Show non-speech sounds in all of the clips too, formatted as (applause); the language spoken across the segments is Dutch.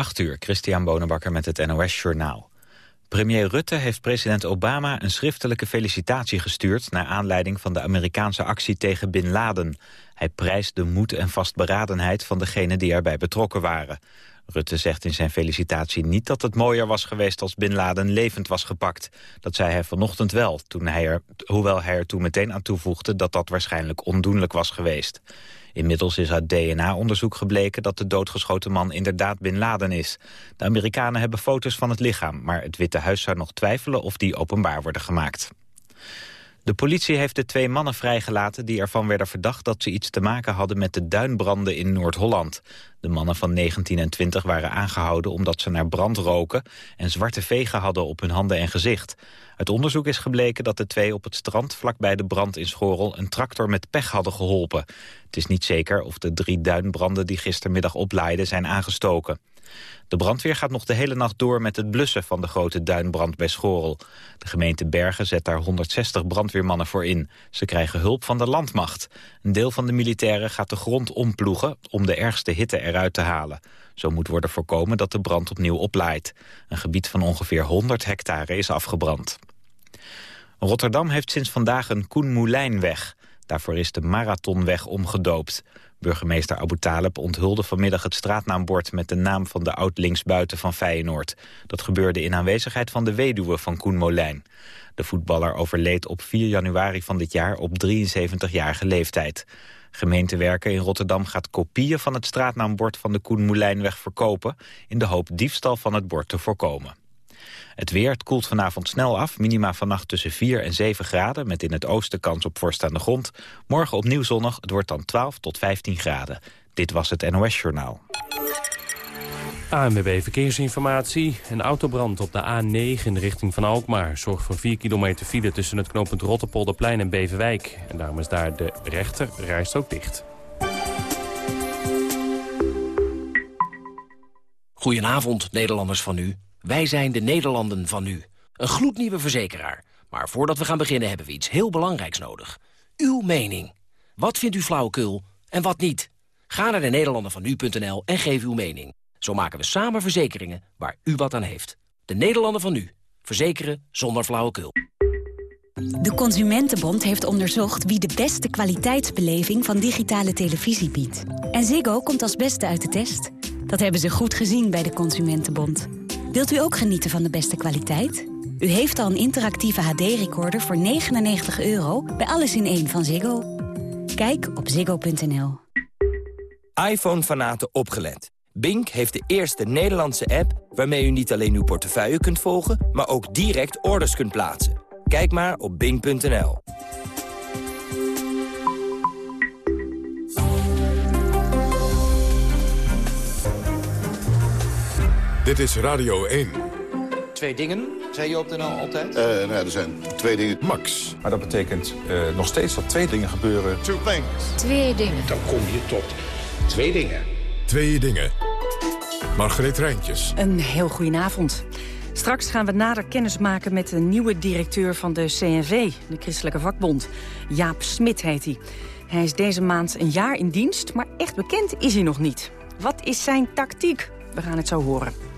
8 uur, Christian Bonenbakker met het NOS Journaal. Premier Rutte heeft president Obama een schriftelijke felicitatie gestuurd... naar aanleiding van de Amerikaanse actie tegen Bin Laden. Hij prijst de moed en vastberadenheid van degenen die erbij betrokken waren. Rutte zegt in zijn felicitatie niet dat het mooier was geweest als Bin Laden levend was gepakt. Dat zei hij vanochtend wel, toen hij er, hoewel hij er toen meteen aan toevoegde dat dat waarschijnlijk ondoenlijk was geweest. Inmiddels is uit DNA-onderzoek gebleken dat de doodgeschoten man inderdaad Bin Laden is. De Amerikanen hebben foto's van het lichaam, maar het Witte Huis zou nog twijfelen of die openbaar worden gemaakt. De politie heeft de twee mannen vrijgelaten die ervan werden verdacht dat ze iets te maken hadden met de duinbranden in Noord-Holland. De mannen van 19 en 20 waren aangehouden omdat ze naar brand roken en zwarte vegen hadden op hun handen en gezicht. Uit onderzoek is gebleken dat de twee op het strand vlakbij de brand in Schorel een tractor met pech hadden geholpen. Het is niet zeker of de drie duinbranden die gistermiddag oplaaiden zijn aangestoken. De brandweer gaat nog de hele nacht door met het blussen van de grote duinbrand bij Schorel. De gemeente Bergen zet daar 160 brandweermannen voor in. Ze krijgen hulp van de landmacht. Een deel van de militairen gaat de grond omploegen om de ergste hitte eruit te halen. Zo moet worden voorkomen dat de brand opnieuw oplaait. Een gebied van ongeveer 100 hectare is afgebrand. Rotterdam heeft sinds vandaag een Koen Moulijn-weg. Daarvoor is de Marathonweg omgedoopt. Burgemeester Abu Talib onthulde vanmiddag het straatnaambord... met de naam van de oud-linksbuiten van Feyenoord. Dat gebeurde in aanwezigheid van de weduwe van Koen Molijn. De voetballer overleed op 4 januari van dit jaar op 73-jarige leeftijd. Gemeentewerken in Rotterdam gaat kopieën van het straatnaambord van de Koen Molijnweg verkopen... in de hoop diefstal van het bord te voorkomen. Het weer, het koelt vanavond snel af. Minima vannacht tussen 4 en 7 graden... met in het oosten kans op vorst aan de grond. Morgen opnieuw zonnig, het wordt dan 12 tot 15 graden. Dit was het NOS Journaal. ANWB Verkeersinformatie. Een autobrand op de A9 in de richting van Alkmaar... zorgt voor 4 kilometer file tussen het knooppunt Rotterpolderplein en Beverwijk. En daarom is daar de rechter rijstrook dicht. Goedenavond, Nederlanders van u. Wij zijn de Nederlanden van nu. Een gloednieuwe verzekeraar. Maar voordat we gaan beginnen hebben we iets heel belangrijks nodig. Uw mening. Wat vindt u flauwekul en wat niet? Ga naar de en geef uw mening. Zo maken we samen verzekeringen waar u wat aan heeft. De Nederlanden van nu. Verzekeren zonder flauwekul. De Consumentenbond heeft onderzocht wie de beste kwaliteitsbeleving van digitale televisie biedt. En Ziggo komt als beste uit de test. Dat hebben ze goed gezien bij de Consumentenbond. Wilt u ook genieten van de beste kwaliteit? U heeft al een interactieve HD-recorder voor 99 euro bij Alles in 1 van Ziggo. Kijk op ziggo.nl. iPhone-fanaten opgelet. Bink heeft de eerste Nederlandse app waarmee u niet alleen uw portefeuille kunt volgen... maar ook direct orders kunt plaatsen. Kijk maar op bink.nl. Dit is Radio 1. Twee dingen, zei je op de NL altijd? Uh, nou er zijn twee dingen. Max. Maar dat betekent uh, nog steeds dat twee dingen gebeuren. Two things. Twee dingen. Dan kom je tot twee dingen. Twee dingen. Margreet Rijntjes. Een heel goedenavond. Straks gaan we nader kennis maken met de nieuwe directeur van de CNV, de Christelijke Vakbond. Jaap Smit heet hij. Hij is deze maand een jaar in dienst, maar echt bekend is hij nog niet. Wat is zijn tactiek? We gaan het zo horen.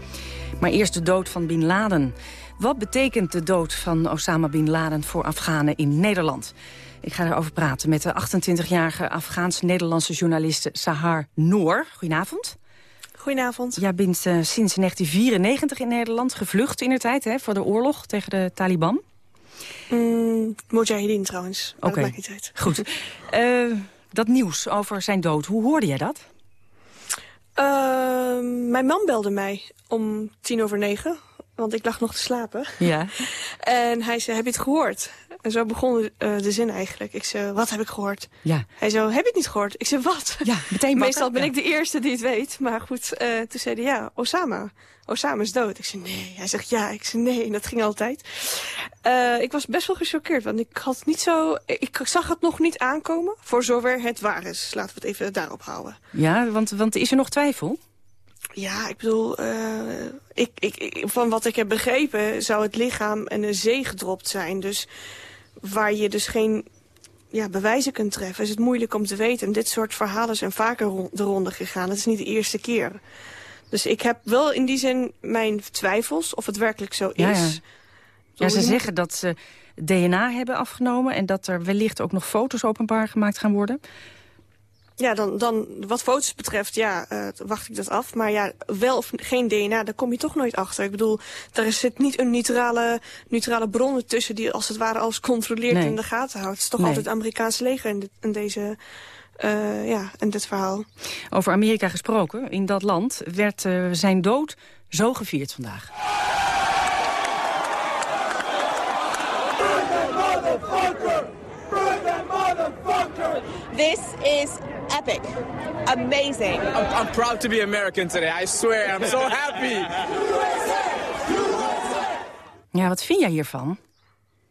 Maar eerst de dood van Bin Laden. Wat betekent de dood van Osama Bin Laden voor Afghanen in Nederland? Ik ga erover praten met de 28-jarige Afghaans-Nederlandse journaliste Sahar Noor. Goedenavond. Goedenavond. Jij bent uh, sinds 1994 in Nederland gevlucht in de tijd hè, voor de oorlog tegen de Taliban. Mm, Mujahideen trouwens. Oké, okay. goed. uh, (laughs) dat nieuws over zijn dood, hoe hoorde jij dat? Uh, mijn man belde mij om tien over negen, want ik lag nog te slapen. Ja. (laughs) en hij zei, heb je het gehoord? En zo begon uh, de zin eigenlijk. Ik zei, wat heb ik gehoord? Ja. Hij zei, heb je het niet gehoord? Ik zei, wat? Ja, meteen (laughs) Meestal ben ja. ik de eerste die het weet. Maar goed, uh, toen zei hij, ja, Osama. Osama is dood. Ik zei, nee. Hij zegt, ja. Ik zei, nee. En dat ging altijd. Uh, ik was best wel gechoqueerd, want ik had niet zo... Ik zag het nog niet aankomen, voor zover het waar is. Laten we het even daarop houden. Ja, want, want is er nog twijfel? Ja, ik bedoel, uh, ik, ik, van wat ik heb begrepen zou het lichaam en de zee gedropt zijn. Dus waar je dus geen ja, bewijzen kunt treffen, is het moeilijk om te weten. En dit soort verhalen zijn vaker de ronde gegaan. Het is niet de eerste keer. Dus ik heb wel in die zin mijn twijfels of het werkelijk zo is. Ja, ja. Ja, ze zeggen dat ze DNA hebben afgenomen... en dat er wellicht ook nog foto's openbaar gemaakt gaan worden. Ja, dan, dan wat foto's betreft, ja, eh, wacht ik dat af. Maar ja, wel of geen DNA, daar kom je toch nooit achter. Ik bedoel, daar zit niet een neutrale, neutrale bron tussen... die als het ware alles controleert Nee. en in de gaten houdt. Het is toch Nee. altijd het Amerikaanse leger in, dit, in deze... eh, ja, in dit verhaal. Over Amerika gesproken, in dat land werd eh, zijn dood zo gevierd vandaag. This is epic. Amazing. I'm, I'm proud to be American today. I swear, I'm so happy. Ja, wat vind jij hiervan?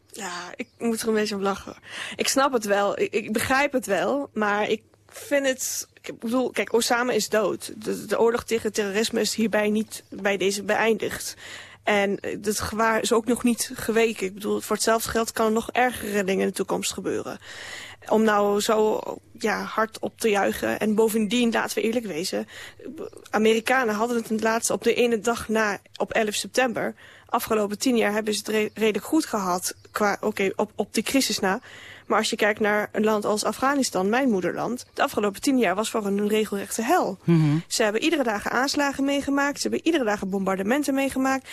Ja, ik moet er een beetje om lachen. Ik snap het wel, ik, ik begrijp het wel, maar ik vind het... Ik bedoel, kijk, Osama is dood. De, de oorlog tegen terrorisme is hierbij niet bij deze beëindigd. En eh, het gewaar is ook nog niet geweken. Ik bedoel, voor hetzelfde geld kan er nog ergere dingen in de toekomst gebeuren. Om nou zo ja, hard op te juichen. En bovendien, laten we eerlijk wezen... Amerikanen hadden het het laatst op de ene dag na, op 11 september... Afgelopen tien jaar hebben ze het re- redelijk goed gehad, qua, oké, op, op die crisis na. Maar als je kijkt naar een land als Afghanistan, mijn moederland... de afgelopen tien jaar was voor hen een regelrechte hel. Ze hebben iedere dag aanslagen meegemaakt. Ze hebben iedere dag bombardementen meegemaakt.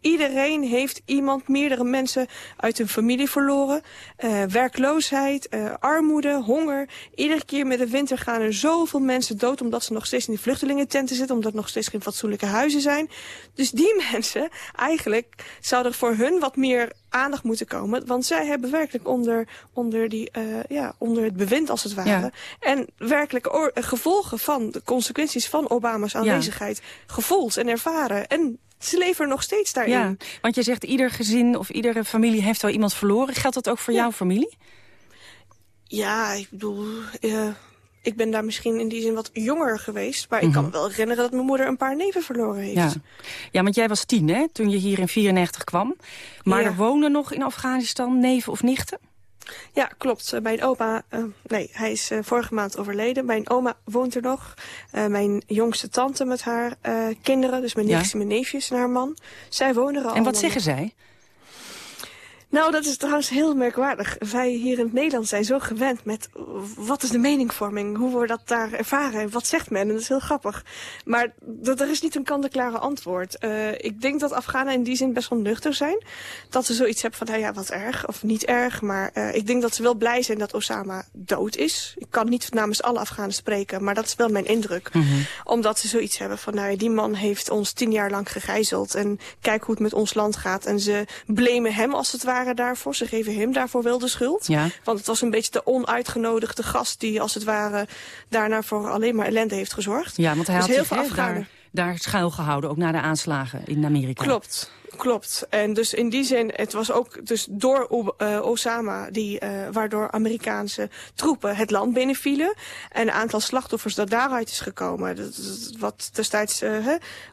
Iedereen heeft iemand, meerdere mensen uit hun familie verloren. Eh, werkloosheid, eh, armoede, honger. Iedere keer met de winter gaan er zoveel mensen dood... omdat ze nog steeds in die vluchtelingententen zitten... omdat er nog steeds geen fatsoenlijke huizen zijn. Dus die (laughs) mensen, eigenlijk zou er voor hun wat meer aandacht moeten komen. Want zij hebben werkelijk onder, onder, die, eh, ja, onder het bewind, als het ware... Ja. en werkelijke oor- gevolgen van de consequenties van Obama's aanwezigheid... gevoeld en ervaren. En ze leven er nog steeds daarin. Ja, want je zegt ieder gezin of iedere familie heeft wel iemand verloren. Geldt dat ook voor jouw familie? Ja, ik bedoel, eh, ik ben daar misschien in die zin wat jonger geweest. Maar ik kan me wel herinneren dat mijn moeder een paar neven verloren heeft. Mhm. Ja. ja, want jij was tien hè, toen je hier in 94 kwam. Maar Ja. er wonen nog in Afghanistan neven of nichten? Ja, klopt. Eh, Mijn opa, eh, nee, hij is eh, vorige maand overleden. Mijn oma woont er nog. Mijn jongste tante met haar kinderen, dus mijn Ja. nichtjes en mijn neefjes en haar man. Zij wonen er al. En wat zeggen zij? Nou, dat is trouwens heel merkwaardig. Wij hier in het Nederland zijn zo gewend met wat is de meningvorming? Hoe wordt dat daar ervaren? En wat zegt men? En dat is heel grappig. Maar dat, er is niet een kant-en-klare antwoord. Eh, ik denk dat Afghanen in die zin best wel nuchter zijn. Dat ze zoiets hebben van, nou ja, wat erg of niet erg. Maar eh, ik denk dat ze wel blij zijn dat Osama dood is. Ik kan niet namens alle Afghanen spreken, maar dat is wel mijn indruk. Omdat ze zoiets hebben van, nou ja, die man heeft ons tien jaar lang gegijzeld. En kijk hoe het met ons land gaat. En ze blamen hem als het ware daarvoor. Ze geven hem daarvoor wel de schuld. Ja. Want het was een beetje de onuitgenodigde gast die als het ware daarna voor alleen maar ellende heeft gezorgd. Ja, want hij Dus had heel zich veel daar schuilgehouden, ook na de aanslagen in Amerika. Klopt, klopt. En dus in die zin, het was ook dus door O- eh, Osama, die, eh, waardoor Amerikaanse troepen het land binnenvielen. En een aantal slachtoffers dat daaruit is gekomen. Dat, dat- wat destijds eh,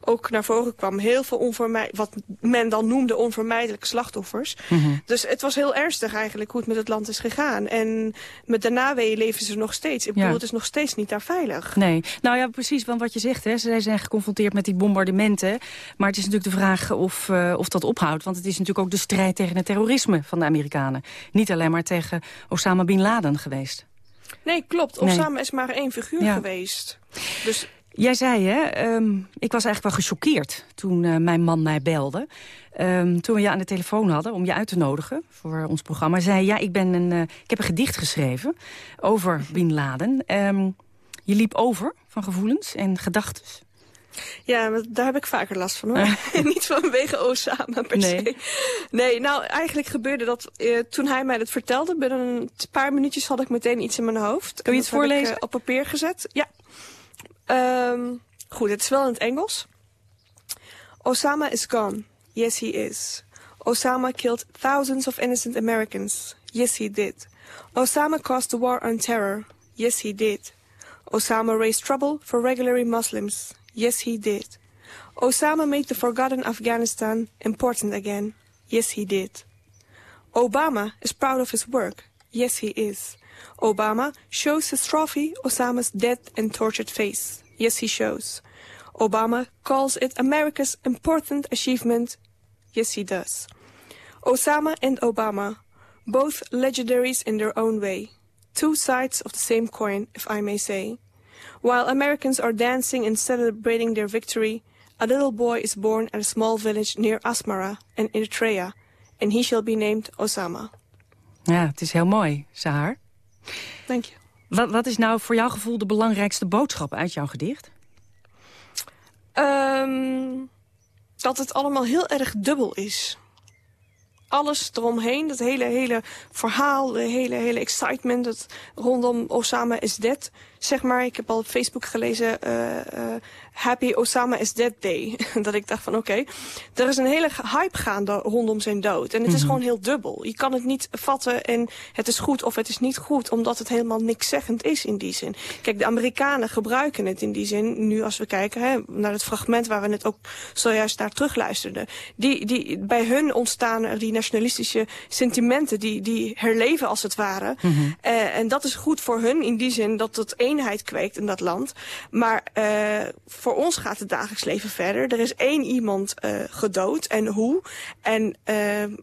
ook naar voren kwam. Heel veel onvermijd, wat men dan noemde onvermijdelijke slachtoffers. Dus het was heel ernstig eigenlijk hoe het met het land is gegaan. En met de naweeën leven ze nog steeds. Ik bedoel, Ja. het is nog steeds niet daar veilig. Nee, nou ja, precies, want wat je zegt, hè, zij zijn geconfronteerd met die bombardementen. Maar het is natuurlijk de vraag of, eh, of dat ophoudt. Want het is natuurlijk ook de strijd tegen het terrorisme van de Amerikanen. Niet alleen maar tegen Osama Bin Laden geweest. Nee, klopt. Nee. Osama is maar één figuur Ja. geweest. Dus Jij zei, hè, ehm, ik was eigenlijk wel gechoqueerd toen eh, mijn man mij belde. Ehm, toen we je aan de telefoon hadden om je uit te nodigen voor ons programma. Zei ja, ik, ben een, eh, ik heb een gedicht geschreven over Bin Laden. Ehm, je liep over van gevoelens en gedachten. Ja, daar heb ik vaker last van hoor. (laughs) Niet vanwege Osama per Nee. se. Nee, nou eigenlijk gebeurde dat eh, toen hij mij dat vertelde. Binnen een paar minuutjes had ik meteen iets in mijn hoofd. Kun je het ik, voorlezen? eh, op papier gezet. Ja. Ehm, goed, het is wel in het Engels. Osama is gone. Yes, he is. Osama killed thousands of innocent Americans. Yes, he did. Osama caused the war on terror. Yes, he did. Osama raised trouble for regular Muslims. Yes, he did. Osama made the forgotten Afghanistan important again. Yes, he did. Obama is proud of his work. Yes, he is. Obama shows his trophy Osama's dead and tortured face. Yes, he shows. Obama calls it America's important achievement. Yes, he does. Osama and Obama, both legendaries in their own way. Two sides of the same coin, if I may say. While Americans are dancing and celebrating their victory, a little boy is born at a small village near Asmara in Eritrea, and he shall be named Osama. Ja, het is heel mooi, Sahar. Dank je. Wat, wat is nou voor jouw gevoel de belangrijkste boodschap uit jouw gedicht? Um, dat het allemaal heel erg dubbel is. Alles eromheen, dat hele, hele verhaal, de hele, hele excitement dat rondom Osama is dead zeg maar, ik heb al op Facebook gelezen... Uh, uh, Happy Osama is Dead Day. (laughs) dat ik dacht van oké, er is een hele hype gaande rondom zijn dood. En het is mhm. gewoon heel dubbel. Je kan het niet vatten en het is goed of het is niet goed... omdat het helemaal niks zeggend is in die zin. Kijk, de Amerikanen gebruiken het in die zin... nu als we kijken hè, naar het fragment waar we het ook zojuist naar terugluisterden. Die, die, bij hun ontstaan er die nationalistische sentimenten... die, die herleven als het ware. Mm -hmm. uh, en dat is goed voor hun in die zin dat het één eenheid kweekt in dat land. Maar uh, voor ons gaat het dagelijks leven verder. Er is één iemand uh, gedood en hoe. En uh,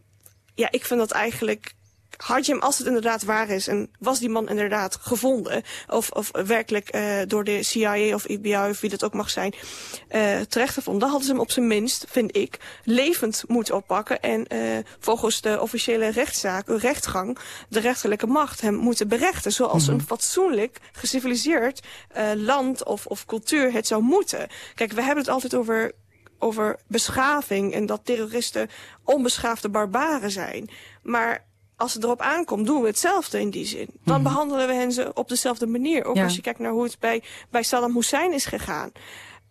ja, ik vind dat eigenlijk had je hem, als het inderdaad waar is... en was die man inderdaad gevonden... of, of werkelijk uh, door de CIA of FBI of wie dat ook mag zijn... Uh, terechtgevonden, dan hadden ze hem op zijn minst, vind ik... levend moeten oppakken... en uh, volgens de officiële rechtszaak, rechtsgang... de rechterlijke macht hem moeten berechten... zoals mm -hmm. een fatsoenlijk, geciviliseerd land of, of cultuur het zou moeten. Kijk, we hebben het altijd over over beschaving en dat terroristen onbeschaafde barbaren zijn. Maar als het erop aankomt, doen we hetzelfde in die zin. Dan mm. behandelen we hen ze op dezelfde manier. Ook ja. als je kijkt naar hoe het bij, bij Saddam Hussein is gegaan.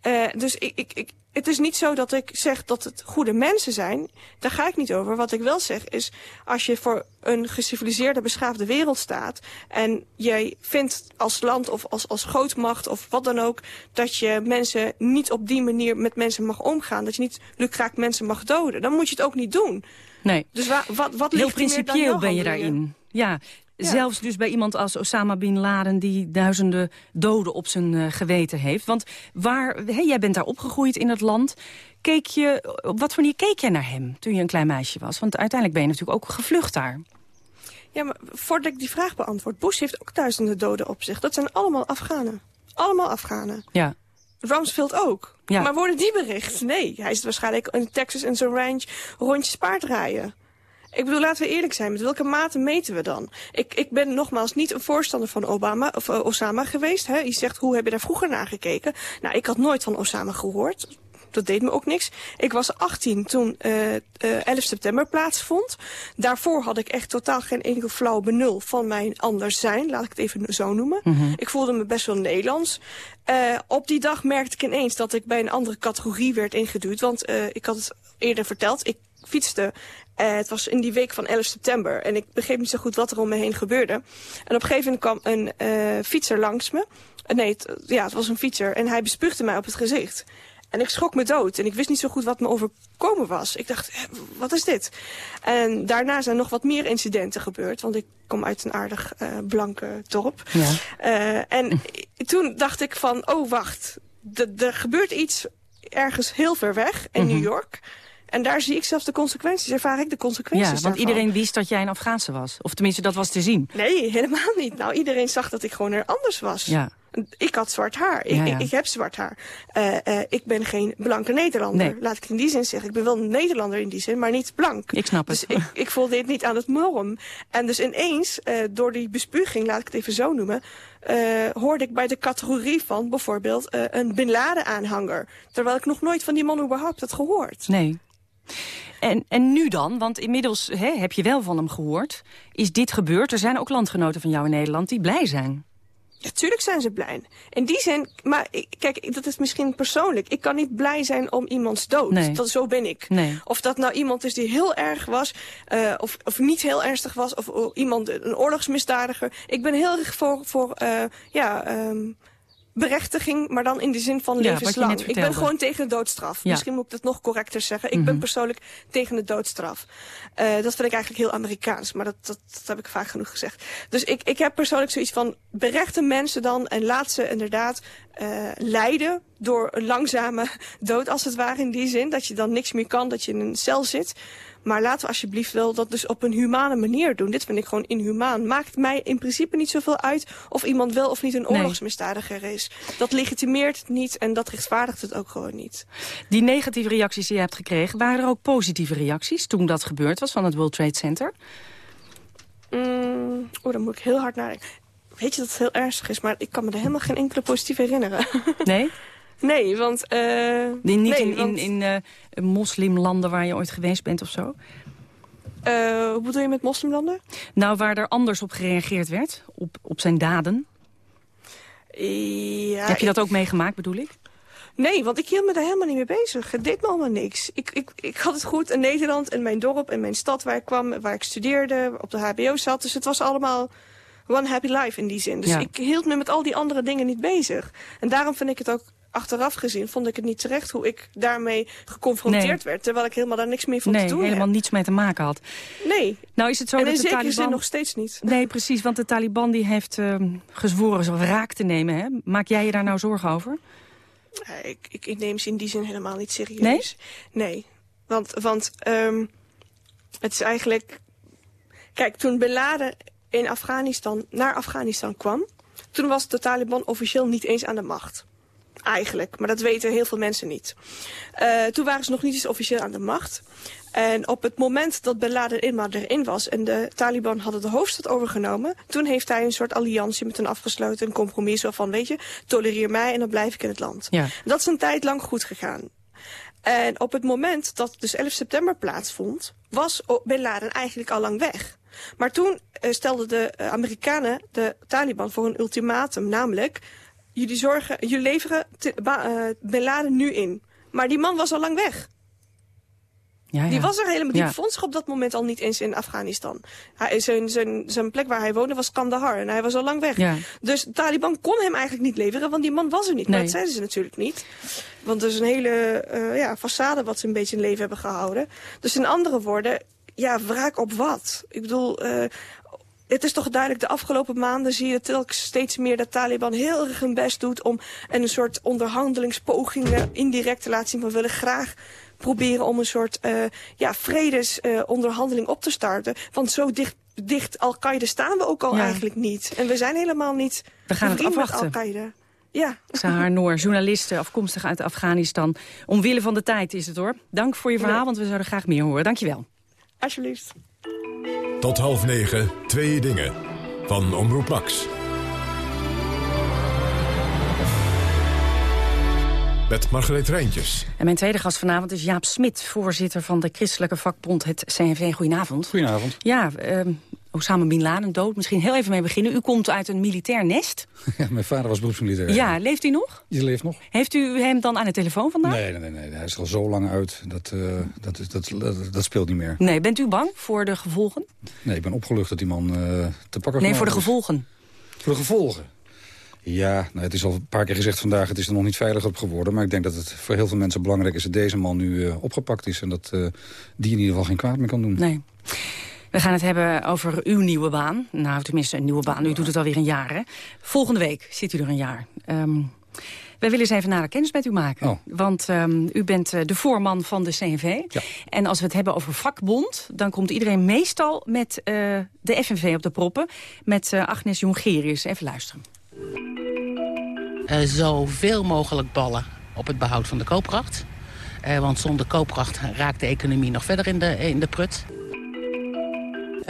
Uh, dus ik, ik, ik, het is niet zo dat ik zeg dat het goede mensen zijn. Daar ga ik niet over. Wat ik wel zeg is, als je voor een geciviliseerde, beschaafde wereld staat... en jij vindt als land of als, als grootmacht of wat dan ook... dat je mensen niet op die manier met mensen mag omgaan... dat je niet lukraak mensen mag doden, dan moet je het ook niet doen. Nee. Dus wa, wat, wat Heel principieel ben je daarin. Ja, ja. Zelfs dus bij iemand als Osama Bin Laden... die duizenden doden op zijn uh, geweten heeft. Want waar, hey, jij bent daar opgegroeid in het land. Keek je, op wat manier keek jij naar hem toen je een klein meisje was? Want uiteindelijk ben je natuurlijk ook gevlucht daar. Ja, maar voordat ik die vraag beantwoord... Bush heeft ook duizenden doden op zich. Dat zijn allemaal Afghanen. Allemaal Afghanen. Ja. Rumsfeld ook. Ja. Maar worden die bericht? Nee, hij is waarschijnlijk in Texas in zijn range rondjes paard rijden. Ik bedoel, laten we eerlijk zijn. Met welke mate meten we dan? Ik, ik ben nogmaals niet een voorstander van Obama, of uh, Osama geweest. Hè? Je zegt, hoe heb je daar vroeger naar gekeken? Nou, ik had nooit van Osama gehoord. Dat deed me ook niks. Ik was 18 toen uh, uh, 11 september plaatsvond. Daarvoor had ik echt totaal geen enkel flauw benul van mijn anders zijn. Laat ik het even zo noemen. Mm -hmm. Ik voelde me best wel Nederlands. Uh, op die dag merkte ik ineens dat ik bij een andere categorie werd ingeduwd. Want ik had het eerder verteld. Ik fietste. Uh, het was in die week van 11 september. En ik begreep niet zo goed wat er om me heen gebeurde. En op een gegeven moment kwam een uh, fietser langs me. Uh, nee, het, ja, het was een fietser. En hij bespuugde mij op het gezicht. En ik schrok me dood. En ik wist niet zo goed wat me overkomen was. Ik dacht, wat is dit? En daarna zijn nog wat meer incidenten gebeurd. Want ik kom uit een aardig uh, blanke dorp. Ja. Uh, en (laughs) toen dacht ik van, oh wacht. Er gebeurt iets ergens heel ver weg in mm -hmm. New York. En daar zie ik zelfs de consequenties, ervaar ik de consequenties Ja, want daarvan. iedereen wist dat jij een Afghaanse was. Of tenminste, dat was te zien. Nee, helemaal niet. Nou, iedereen zag dat ik gewoon er anders was. Ja. Ik had zwart haar. Ik, ja, ja. ik, ik heb zwart haar. Uh, uh, ik ben geen blanke Nederlander. Nee. Laat ik het in die zin zeggen. Ik ben wel een Nederlander in die zin, maar niet blank. Ik snap het. Dus ik, ik voelde dit niet aan het norm. En dus ineens, uh, door die bespuging, laat ik het even zo noemen... hoorde ik bij de categorie van bijvoorbeeld een Bin Laden aanhanger. Terwijl ik nog nooit van die man überhaupt had gehoord. Nee. En, en nu dan? Want inmiddels hè, heb je wel van hem gehoord. Is dit gebeurd? Er zijn ook landgenoten van jou in Nederland die blij zijn. Ja, tuurlijk zijn ze blij. In die zin, maar ik, kijk, dat is misschien persoonlijk. Ik kan niet blij zijn om iemands dood. Nee. Dat, zo ben ik. Nee. Of dat nou iemand is die heel erg was, uh, of, of niet heel ernstig was, of, of iemand, een oorlogsmisdadiger. Ik ben heel erg voor, voor uh, ja, um, berechtiging, maar dan in de zin van Ja, levenslang. ik ben gewoon tegen de doodstraf. Ja. Misschien moet ik dat nog correcter zeggen. Ik ben Mhm. persoonlijk tegen de doodstraf. Eh, dat vind ik eigenlijk heel Amerikaans, maar dat, dat, dat heb ik vaak genoeg gezegd. Dus ik, ik heb persoonlijk zoiets van, berechte mensen dan en laat ze inderdaad eh, lijden door een langzame (laughs) dood, als het ware in die zin. Dat je dan niks meer kan, dat je in een cel zit. Maar laten we alsjeblieft wel dat dus op een humane manier doen. Dit vind ik gewoon inhumaan. Maakt mij in principe niet zoveel uit of iemand wel of niet een oorlogsmisdadiger is. Dat legitimeert het niet en dat rechtvaardigt het ook gewoon niet. Die negatieve reacties die je hebt gekregen... waren er ook positieve reacties toen dat gebeurd was van het World Trade Center? Mm, oh, dan moet ik heel hard nadenken. Weet je dat het heel ernstig is, maar ik kan me er helemaal geen enkele positief herinneren. Nee? (laughs) nee, want... eh, Die niet nee, in, in, want, in eh, moslimlanden waar je ooit geweest bent of zo? eh, hoe bedoel je met moslimlanden? Nou, waar er anders op gereageerd werd, op, op zijn daden. Ja, Heb je ik- dat ook meegemaakt, bedoel ik? Nee, want ik hield me daar helemaal niet mee bezig. Het deed me allemaal niks. Ik, ik, ik had het goed in Nederland, in mijn dorp, in mijn stad waar ik kwam, waar ik studeerde, op de hbo zat. Dus het was allemaal one happy life in die zin. Dus Ja. ik hield me met al die andere dingen niet bezig. En daarom vind ik het ook achteraf gezien, vond ik het niet terecht hoe ik daarmee geconfronteerd Nee. werd. Terwijl ik helemaal daar niks meer van nee, te doen helemaal heb. niets mee te maken had. Nee. Nou is het zo en dat in de Taliban... zin nog steeds niet. Nee, precies, want de Taliban die heeft ehm, gezworen zo wraak te nemen. Hè? Maak jij je daar nou zorgen over? Eh, Ik, ik, ik neem ze in die zin helemaal niet serieus. Nee? Nee. Want, want ehm, het is eigenlijk... Kijk, toen Bin Laden in Afghanistan, naar Afghanistan kwam... toen was de Taliban officieel niet eens aan de macht. Eigenlijk, maar dat weten heel veel mensen niet. Eh, toen waren ze nog niet eens officieel aan de macht. En op het moment dat Bin Laden eenmaal erin was... en de Taliban hadden de hoofdstad overgenomen... toen heeft hij een soort alliantie met hen afgesloten... een compromis van, weet je, tolereer mij en dan blijf ik in het land. Ja. Dat is een tijd lang goed gegaan. En op het moment dat dus 11 september plaatsvond... was Bin Laden eigenlijk al lang weg. Maar toen eh, stelden de eh, Amerikanen de Taliban voor een ultimatum. Namelijk, jullie, zorgen, jullie leveren te- ba- eh, Bin Laden nu in. Maar die man was al lang weg. Ja, Die ja. was er helemaal, die Ja. bevond zich op dat moment al niet eens in Afghanistan. Hij, zijn, zijn, zijn plek waar hij woonde was Kandahar en hij was al lang weg. Dus de Taliban kon hem eigenlijk niet leveren, want die man was er niet. Maar dat zeiden ze natuurlijk niet. Want er is een hele eh, ja, façade wat ze een beetje in leven hebben gehouden. Dus in andere woorden, ja, wraak op wat? Ik bedoel, eh, het is toch duidelijk, de afgelopen maanden zie je telkens steeds meer dat Taliban heel erg hun best doet om een soort onderhandelingspogingen indirect te laten zien. We willen graag proberen om een soort eh ja, vredesonderhandeling op te starten. Want zo dicht, dicht Al-Qaeda staan we ook al Ja. eigenlijk niet. En we zijn helemaal niet We gaan het afwachten. Al-Qaeda. Ja. Sahar (laughs) Noor, journaliste afkomstig uit Afghanistan. Omwille van de tijd is het hoor. Dank voor je verhaal, want we zouden graag meer horen. Dankjewel. Alsjeblieft. Tot half negen, twee dingen. Van Omroep Max. Met Margreet Rijntjes. En mijn tweede gast vanavond is Jaap Smit, voorzitter van de christelijke vakbond het CNV. Goedenavond. Goedenavond. Ja, ehm Osama Bin Laden dood. Misschien heel even mee beginnen. U komt uit een militair nest. (laughs) Ja, mijn vader was beroepsmilitair. Ja, leeft hij nog? Je leeft nog? Heeft u hem dan aan de telefoon vandaag? Nee, nee, nee. Hij is al zo lang uit. Dat, eh, dat, dat, dat, dat speelt niet meer. Nee, bent u bang voor de gevolgen? Nee, ik ben opgelucht dat die man eh, te pakken Nee, voor de gevolgen. Voor de gevolgen? Ja, nou, het is al een paar keer gezegd vandaag, het is er nog niet veiliger op geworden. Maar ik denk dat het voor heel veel mensen belangrijk is dat deze man nu eh, opgepakt is. En dat die in ieder geval geen kwaad meer kan doen. Nee. We gaan het hebben over uw nieuwe baan. Nou, tenminste, een nieuwe baan. U doet het alweer een jaar, hè? Volgende week zit u er een jaar. Ehm, wij willen eens even nader kennis met u maken. Oh. Want ehm, u bent eh, de voorman van de CNV. En als we het hebben over vakbond... dan komt iedereen meestal met eh, de FNV op de proppen. Met eh, Agnes Jongerius. Even luisteren. eh, zoveel mogelijk ballen op het behoud van de koopkracht. Want zonder koopkracht raakt de economie nog verder in de, in de prut.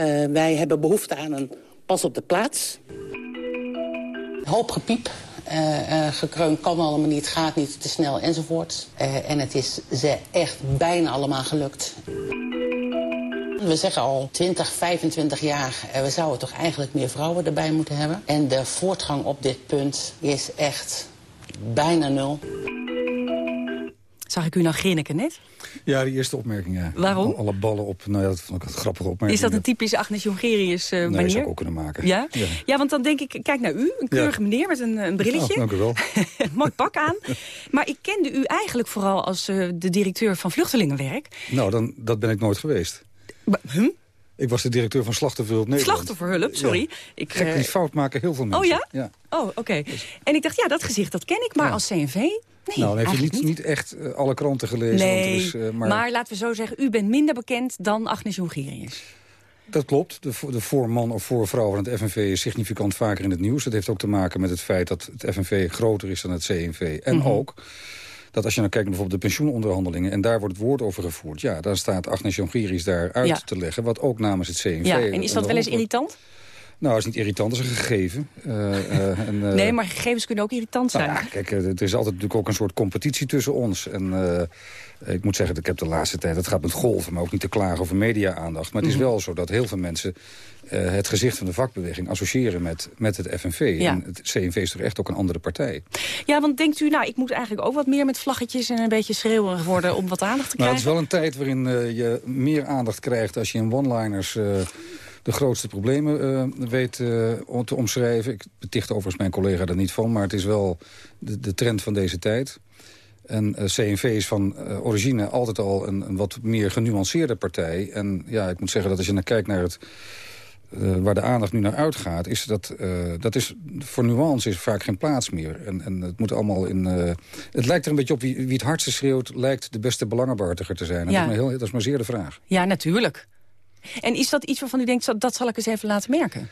Eh, wij hebben behoefte aan een pas op de plaats. Hoop gepiep. eh, gekreun kan allemaal niet, gaat niet, te snel enzovoort. En het is ze echt bijna allemaal gelukt. We zeggen al 20, 25 jaar, we zouden toch eigenlijk meer vrouwen erbij moeten hebben. En de voortgang op dit punt is echt bijna nul. Zag ik u nou grinniken net? Ja, die eerste opmerking, ja. Waarom? Alle ballen op, nou ja, dat vond ik een grappige opmerking. Is dat een typische Agnes Jongerius uh, nee, manier? dat zou ik ook kunnen maken. Ja? ja? Ja. want dan denk ik, kijk naar u, een keurige meneer met een, een brilletje. Oh, dank u wel. (laughs) Mooi pak aan. (laughs) Maar ik kende u eigenlijk vooral als uh, de directeur van Vluchtelingenwerk. Nou, dan, dat ben ik nooit geweest. Hm? Ik was de directeur van Slachtofferhulp Nederland. Slachtofferhulp, sorry. Ja. Ik, Gek, die fout maken heel veel mensen. Oh ja? ja. Oh, oké. Okay. En ik dacht, ja, dat gezicht, dat ken ik, maar ja. als CNV... Nee, nou, dan heeft u niet, niet. echt uh, alle kranten gelezen. Nee, is, uh, maar... maar... laten we zo zeggen, u bent minder bekend dan Agnes Jongerius. Dat klopt. De, de voorman of voorvrouw van het FNV is significant vaker in het nieuws. Dat heeft ook te maken met het feit dat het FNV groter is dan het CNV. En mm -hmm. ook dat als je nou kijkt naar bijvoorbeeld de pensioenonderhandelingen... en daar wordt het woord over gevoerd... ja, dan staat Agnes Jongerius daar uit ja. te leggen... wat ook namens het CNV... Ja, en is dat wel eens irritant? Nou, is niet irritant, dat is een gegeven. Uh, uh, (laughs) en, uh, nee, maar gegevens kunnen ook irritant zijn. Nou ja, kijk, er is altijd natuurlijk ook een soort competitie tussen ons. En ik moet zeggen, ik heb de laatste tijd, het gaat met golven... maar ook niet te klagen over media-aandacht. Maar het is Mhm. wel zo dat heel veel mensen het gezicht van de vakbeweging associëren met, met het FNV. Ja. En het CNV is toch echt ook een andere partij. Ja, want denkt u, nou, ik moet eigenlijk ook wat meer met vlaggetjes... en een beetje schreeuwerig worden om wat aandacht te Nou, krijgen? het is wel een tijd waarin je meer aandacht krijgt als je in one-liners... De grootste problemen uh, weet te omschrijven. Ik beticht overigens mijn collega daar niet van... maar het is wel de, de trend van deze tijd. En CNV is van origine altijd al een, een wat meer genuanceerde partij. En ja, ik moet zeggen dat als je naar kijkt naar het... Uh, waar de aandacht nu naar uitgaat, is dat, dat is, voor nuance is vaak geen plaats meer. En, en het moet allemaal in... Het lijkt er een beetje op wie, wie het hardste schreeuwt... lijkt de beste belangenbehartiger te zijn. Ja. Dat, is maar heel, dat is maar zeer de vraag. Ja, natuurlijk. En is dat iets waarvan u denkt, dat zal ik eens even laten merken?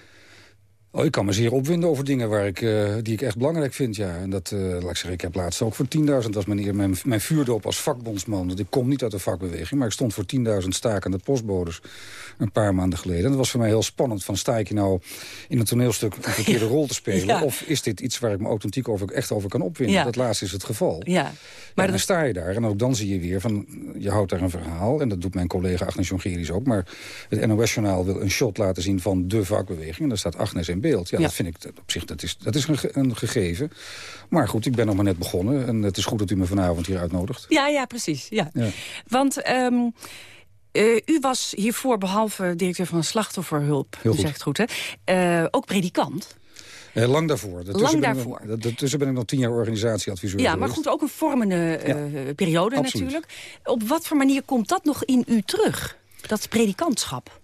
Oh, ik kan me zeer opwinden over dingen waar ik, uh, die ik echt belangrijk vind. Ja. En dat, uh, laat ik zeggen, ik heb laatst ook voor 10.000... was mijn, mijn, mijn vuurdoop als vakbondsman. Want ik kom niet uit de vakbeweging, maar ik stond voor 10.000 stakende postbodes een paar maanden geleden. En dat was voor mij heel spannend. Van sta ik je nou in een toneelstuk een verkeerde (laughs) rol te spelen? Ja. Of is dit iets waar ik me authentiek over, echt over kan opwinden? Ja. Dat laatste is het geval. Ja. Maar dan dat- sta je daar en ook dan zie je weer van... je houdt daar een verhaal, en dat doet mijn collega Agnes Jongerius ook... maar het NOS-journaal wil een shot laten zien van de vakbeweging... en daar staat Agnes in beeld. Ja, Ja. dat vind ik op zich dat is, dat is een, ge- een gegeven. Maar goed, ik ben nog maar net begonnen... en het is goed dat u me vanavond hier uitnodigt. Ja, ja, precies. Ja. Ja. Want ehm, eh, u was hiervoor, behalve directeur van slachtofferhulp... Heel u goed. zegt goed, hè? Eh, ook predikant. Eh, lang daarvoor. Daartussen Lang ben ik daarvoor. nog- Daartussen ben ik nog tien jaar organisatieadviseur Ja, maar geweest. goed, ook een vormende periode absoluut. natuurlijk. Op wat voor manier komt dat nog in u terug? Dat predikantschap?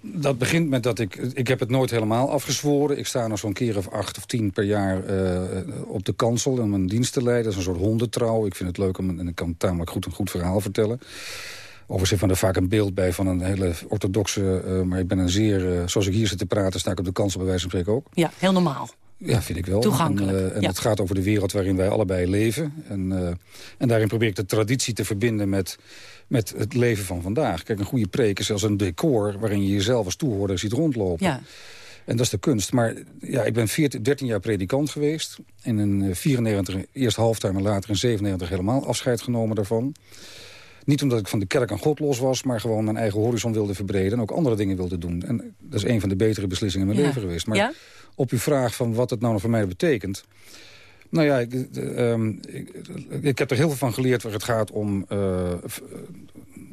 Dat begint met dat ik... Ik heb het nooit helemaal afgezworen. Ik sta nog zo'n keer of acht of tien per jaar op de kansel... om een dienst te leiden. Dat is een soort hondentrouw. Ik vind het leuk om... en ik kan tamelijk goed een goed verhaal vertellen. Overigens heeft men er vaak een beeld bij van een hele orthodoxe... eh, maar ik ben een zeer... eh, zoals ik hier zit te praten, sta ik op de kansel bij wijze van spreken ook. Ja, heel normaal. Ja, vind ik wel. Toegankelijk, En, eh, en ja. het gaat over de wereld waarin wij allebei leven. En, en daarin probeer ik de traditie te verbinden met, met het leven van vandaag. Kijk, een goede preek is als een decor... waarin je jezelf als toehoorder ziet rondlopen. Ja. En dat is de kunst. Maar ja, ik ben 14, 13 jaar predikant geweest. In een eh, 94, eerst halftime en later in 97 helemaal afscheid genomen daarvan. Niet omdat ik van de kerk aan God los was... maar gewoon mijn eigen horizon wilde verbreden... en ook andere dingen wilde doen. En dat is een van de betere beslissingen in mijn Ja. leven geweest. Maar op uw vraag van wat het nou voor mij betekent... Nou ja, ik, eh, ehm, ik, ik heb er heel veel van geleerd waar het gaat om... eh, eh,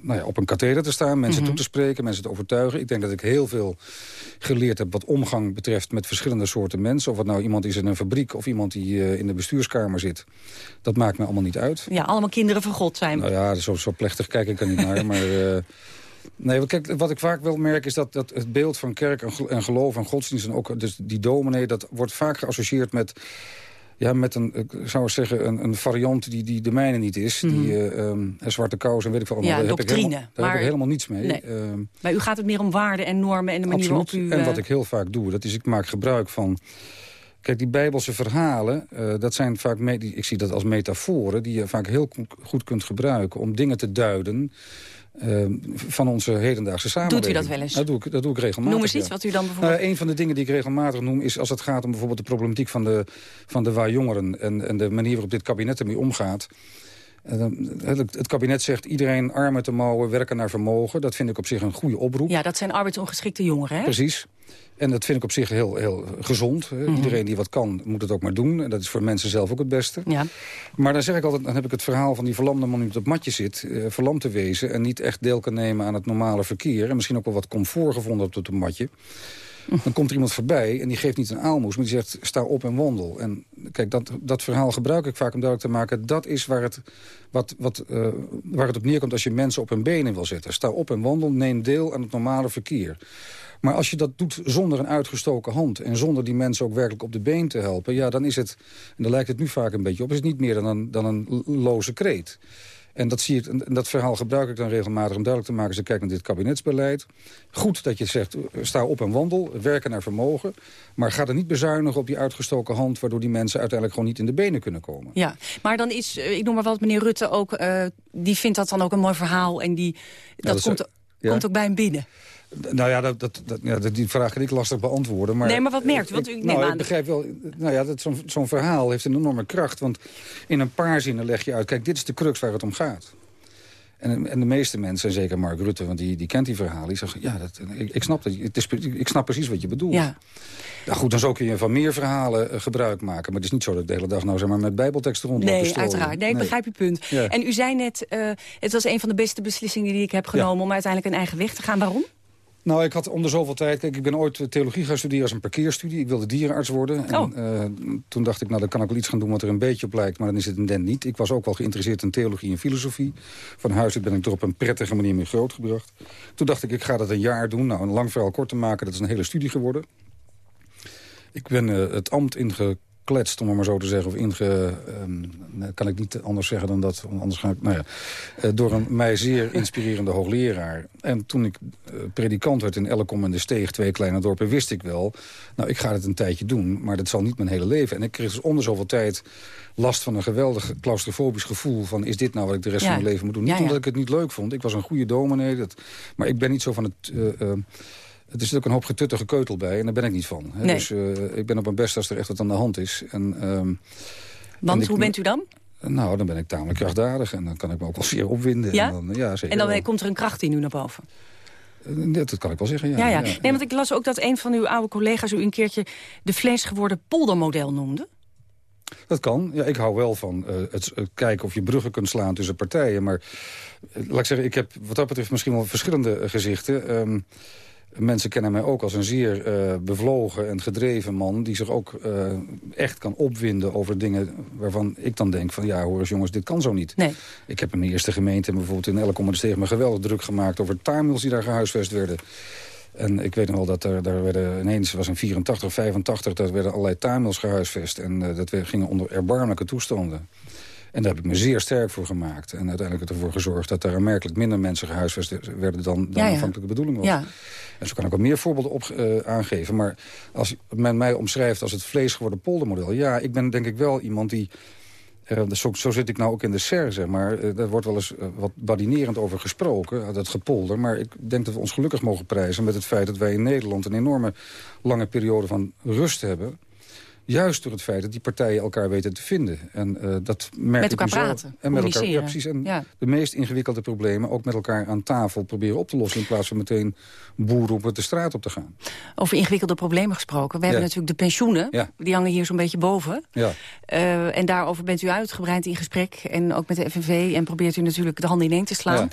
nou ja, op een katheder te staan, mensen Mhm. toe te spreken, mensen te overtuigen. Ik denk dat ik heel veel geleerd heb wat omgang betreft met verschillende soorten mensen. Of het nou iemand is in een fabriek of iemand die eh, in de bestuurskamer zit. Dat maakt me allemaal niet uit. Ja, allemaal kinderen van God zijn. Nou ja, zo, zo plechtig kijk ik er niet naar. Maar nee, wat- kijk, wat ik vaak wel merk is dat, dat het beeld van kerk en geloof en godsdienst... en ook dus die dominee, dat wordt vaak geassocieerd met... Ja, met een, ik zou zeggen, een, een variant die, die de mijne niet is. Die eh, ehm, een zwarte kous en weet ik veel allemaal. Mhm. Ja, daar heb ik doctrine. helemaal, daar heb Maar- ik helemaal niets mee. Nee. Ehm, Bij u gaat het meer om waarden en normen en de manier Absoluut. waarop u... En eh, wat ik heel vaak doe, dat is ik maak gebruik van... Kijk, die bijbelse verhalen, eh, dat zijn vaak, ik zie dat als metaforen... die je vaak heel goed kunt gebruiken om dingen te duiden... eh, van onze hedendaagse samenleving. dat wel eens? Dat doe ik, dat doe ik regelmatig, Noem eens iets ja. wat u dan bijvoorbeeld... Nou, een van de dingen die ik regelmatig noem is als het gaat om bijvoorbeeld de problematiek van de, van de waar jongeren en, en de manier waarop dit kabinet ermee omgaat. Het kabinet zegt iedereen armen te mouwen, werken naar vermogen. Dat vind ik op zich een goede oproep. Ja, dat zijn arbeidsongeschikte jongeren, hè? Precies. En dat vind ik op zich heel, heel gezond. Mhm. Iedereen die wat kan, moet het ook maar doen. En dat is voor mensen zelf ook het beste. Ja. Maar dan zeg ik altijd, dan heb ik het verhaal van die verlamde man die op het matje zit... Uh, verlamd te wezen en niet echt deel kan nemen aan het normale verkeer. En misschien ook wel wat comfort gevonden op het matje. Dan komt er iemand voorbij en die geeft niet een aalmoes... maar die zegt, sta op en wandel. En kijk, dat, dat verhaal gebruik ik vaak om duidelijk te maken... dat is waar het, wat, wat, uh, waar het op neerkomt als je mensen op hun benen wil zetten. Sta op en wandel, neem deel aan het normale verkeer. Maar als je dat doet zonder een uitgestoken hand... en zonder die mensen ook werkelijk op de been te helpen... ja, dan is het, en daar lijkt het nu vaak een beetje op... is het niet meer dan dan een loze kreet. En dat, zie ik, en dat verhaal gebruik ik dan regelmatig om duidelijk te maken... als ik kijk naar dit kabinetsbeleid. Goed dat je zegt, sta op en wandel, werken naar vermogen. Maar ga er niet bezuinigen op die uitgestoken hand... waardoor die mensen uiteindelijk gewoon niet in de benen kunnen komen. Ja, maar dan is, eh, ik noem maar wat, meneer Rutte ook... Uh, die vindt dat dan ook een mooi verhaal en die, dat, komt, komt ook bij hem binnen. Nou ja, dat, dat, dat, ja, die vraag kan ik lastig beantwoorden. Maar, nee, maar wat merkt u? Want u ik, nou, ik begrijp wel, nou ja, zo'n zo'n verhaal heeft een enorme kracht. Want in een paar zinnen leg je uit, kijk, dit is de crux waar het om gaat. En, en de meeste mensen, zeker Mark Rutte, want die, die kent die verhalen... die zeggen, ja, dat, ik, ik, snap dat, het is, ik snap precies wat je bedoelt. Ja. Nou goed, dan zou kun je van meer verhalen uh, gebruik maken. Maar het is niet zo dat ik de hele dag nou zeg maar, met bijbelteksten rond Nee, uiteraard. Nee, ik begrijp je punt. En u zei net, uh, het was een van de beste beslissingen die ik heb genomen... om uiteindelijk een eigen weg te gaan. Waarom? Nou, ik had onder zoveel tijd... Kijk, ik ben ooit theologie gaan studeren als een parkeerstudie. Ik wilde dierenarts worden. En, oh. uh, toen dacht ik, nou, dan kan ik wel iets gaan doen wat er een beetje op lijkt. Maar dan is het een den niet. Ik was ook wel geïnteresseerd in theologie en filosofie. Van huis uit ben ik er op een prettige manier mee grootgebracht. Toen dacht ik, ik ga dat een jaar doen. Nou, een lang verhaal kort te maken, dat is een hele studie geworden. Ik ben uh, het ambt ingekomen gekletst, om het maar zo te zeggen. Of inge... Um, kan ik niet anders zeggen dan dat. Anders ga ik, nou ja, uh, door een mij zeer (laughs) inspirerende hoogleraar. En toen ik uh, predikant werd in Elkom en de Steeg, twee kleine dorpen, wist ik wel... nou, ik ga het een tijdje doen, maar dat zal niet mijn hele leven. En ik kreeg dus onder zoveel tijd last van een geweldig claustrofobisch gevoel... van is dit nou wat ik de rest van mijn leven moet doen? Niet omdat ik het niet leuk vond. Ik was een goede dominee, dat, maar ik ben niet zo van het... Uh, het is natuurlijk een hoop getuttige keutel bij en daar ben ik niet van. Nee. Dus uh, ik ben op mijn best als er echt wat aan de hand is. En, um, Want en hoe bent u dan? Nou, dan ben ik tamelijk krachtdadig en dan kan ik me ook wel zeer opwinden. Ja? En dan, ja, zeker en dan komt er een kracht in u naar boven? Eh, dat kan ik wel zeggen, ja. Ja, ja. Nee, want ik las ook dat een van uw oude collega's... u een keertje de vleesgeworden poldermodel noemde. Dat kan. Ja, ik hou wel van uh, het, kijken of je bruggen kunt slaan tussen partijen. Maar laat ik zeggen, ik heb wat dat betreft misschien wel verschillende gezichten. Um, Mensen kennen mij ook als een zeer uh, bevlogen en gedreven man... die zich ook uh, echt kan opwinden over dingen waarvan ik dan denk... van ja, hoor eens jongens, dit kan zo niet. Nee. Ik heb in mijn eerste gemeente bijvoorbeeld in Elkom... tegen me geweldig druk gemaakt over Tamils die daar gehuisvest werden. En ik weet nog wel dat er, daar werden ineens, was in 84, 85... daar werden allerlei Tamils gehuisvest. En uh, dat gingen onder erbarmelijke toestanden. En daar heb ik me zeer sterk voor gemaakt. En uiteindelijk ervoor gezorgd dat er aanmerkelijk minder mensen gehuisvest werden dan, dan aanvankelijk de bedoeling was. Ja. En zo kan ik ook meer voorbeelden op, uh, aangeven. Maar als men mij omschrijft als het vlees geworden poldermodel... ja, ik ben denk ik wel iemand die... Uh, zo, zo, zit ik nou ook in de SER, zeg maar. Uh, daar wordt wel eens wat badinerend over gesproken, dat gepolder. Maar ik denk dat we ons gelukkig mogen prijzen met het feit... dat wij in Nederland een enorme lange periode van rust hebben Juist door het feit dat die partijen elkaar weten te vinden. En uh, dat merk met elkaar praten, en met elkaar, ja, precies. En de meest ingewikkelde problemen ook met elkaar aan tafel proberen op te lossen... in plaats van meteen boeren op de straat op te gaan. Over ingewikkelde problemen gesproken. We hebben natuurlijk de pensioenen. Die hangen hier zo'n beetje boven. Ja. Uh, en daarover bent u uitgebreid in gesprek. En ook met de FNV. En probeert u natuurlijk de handen ineen te slaan.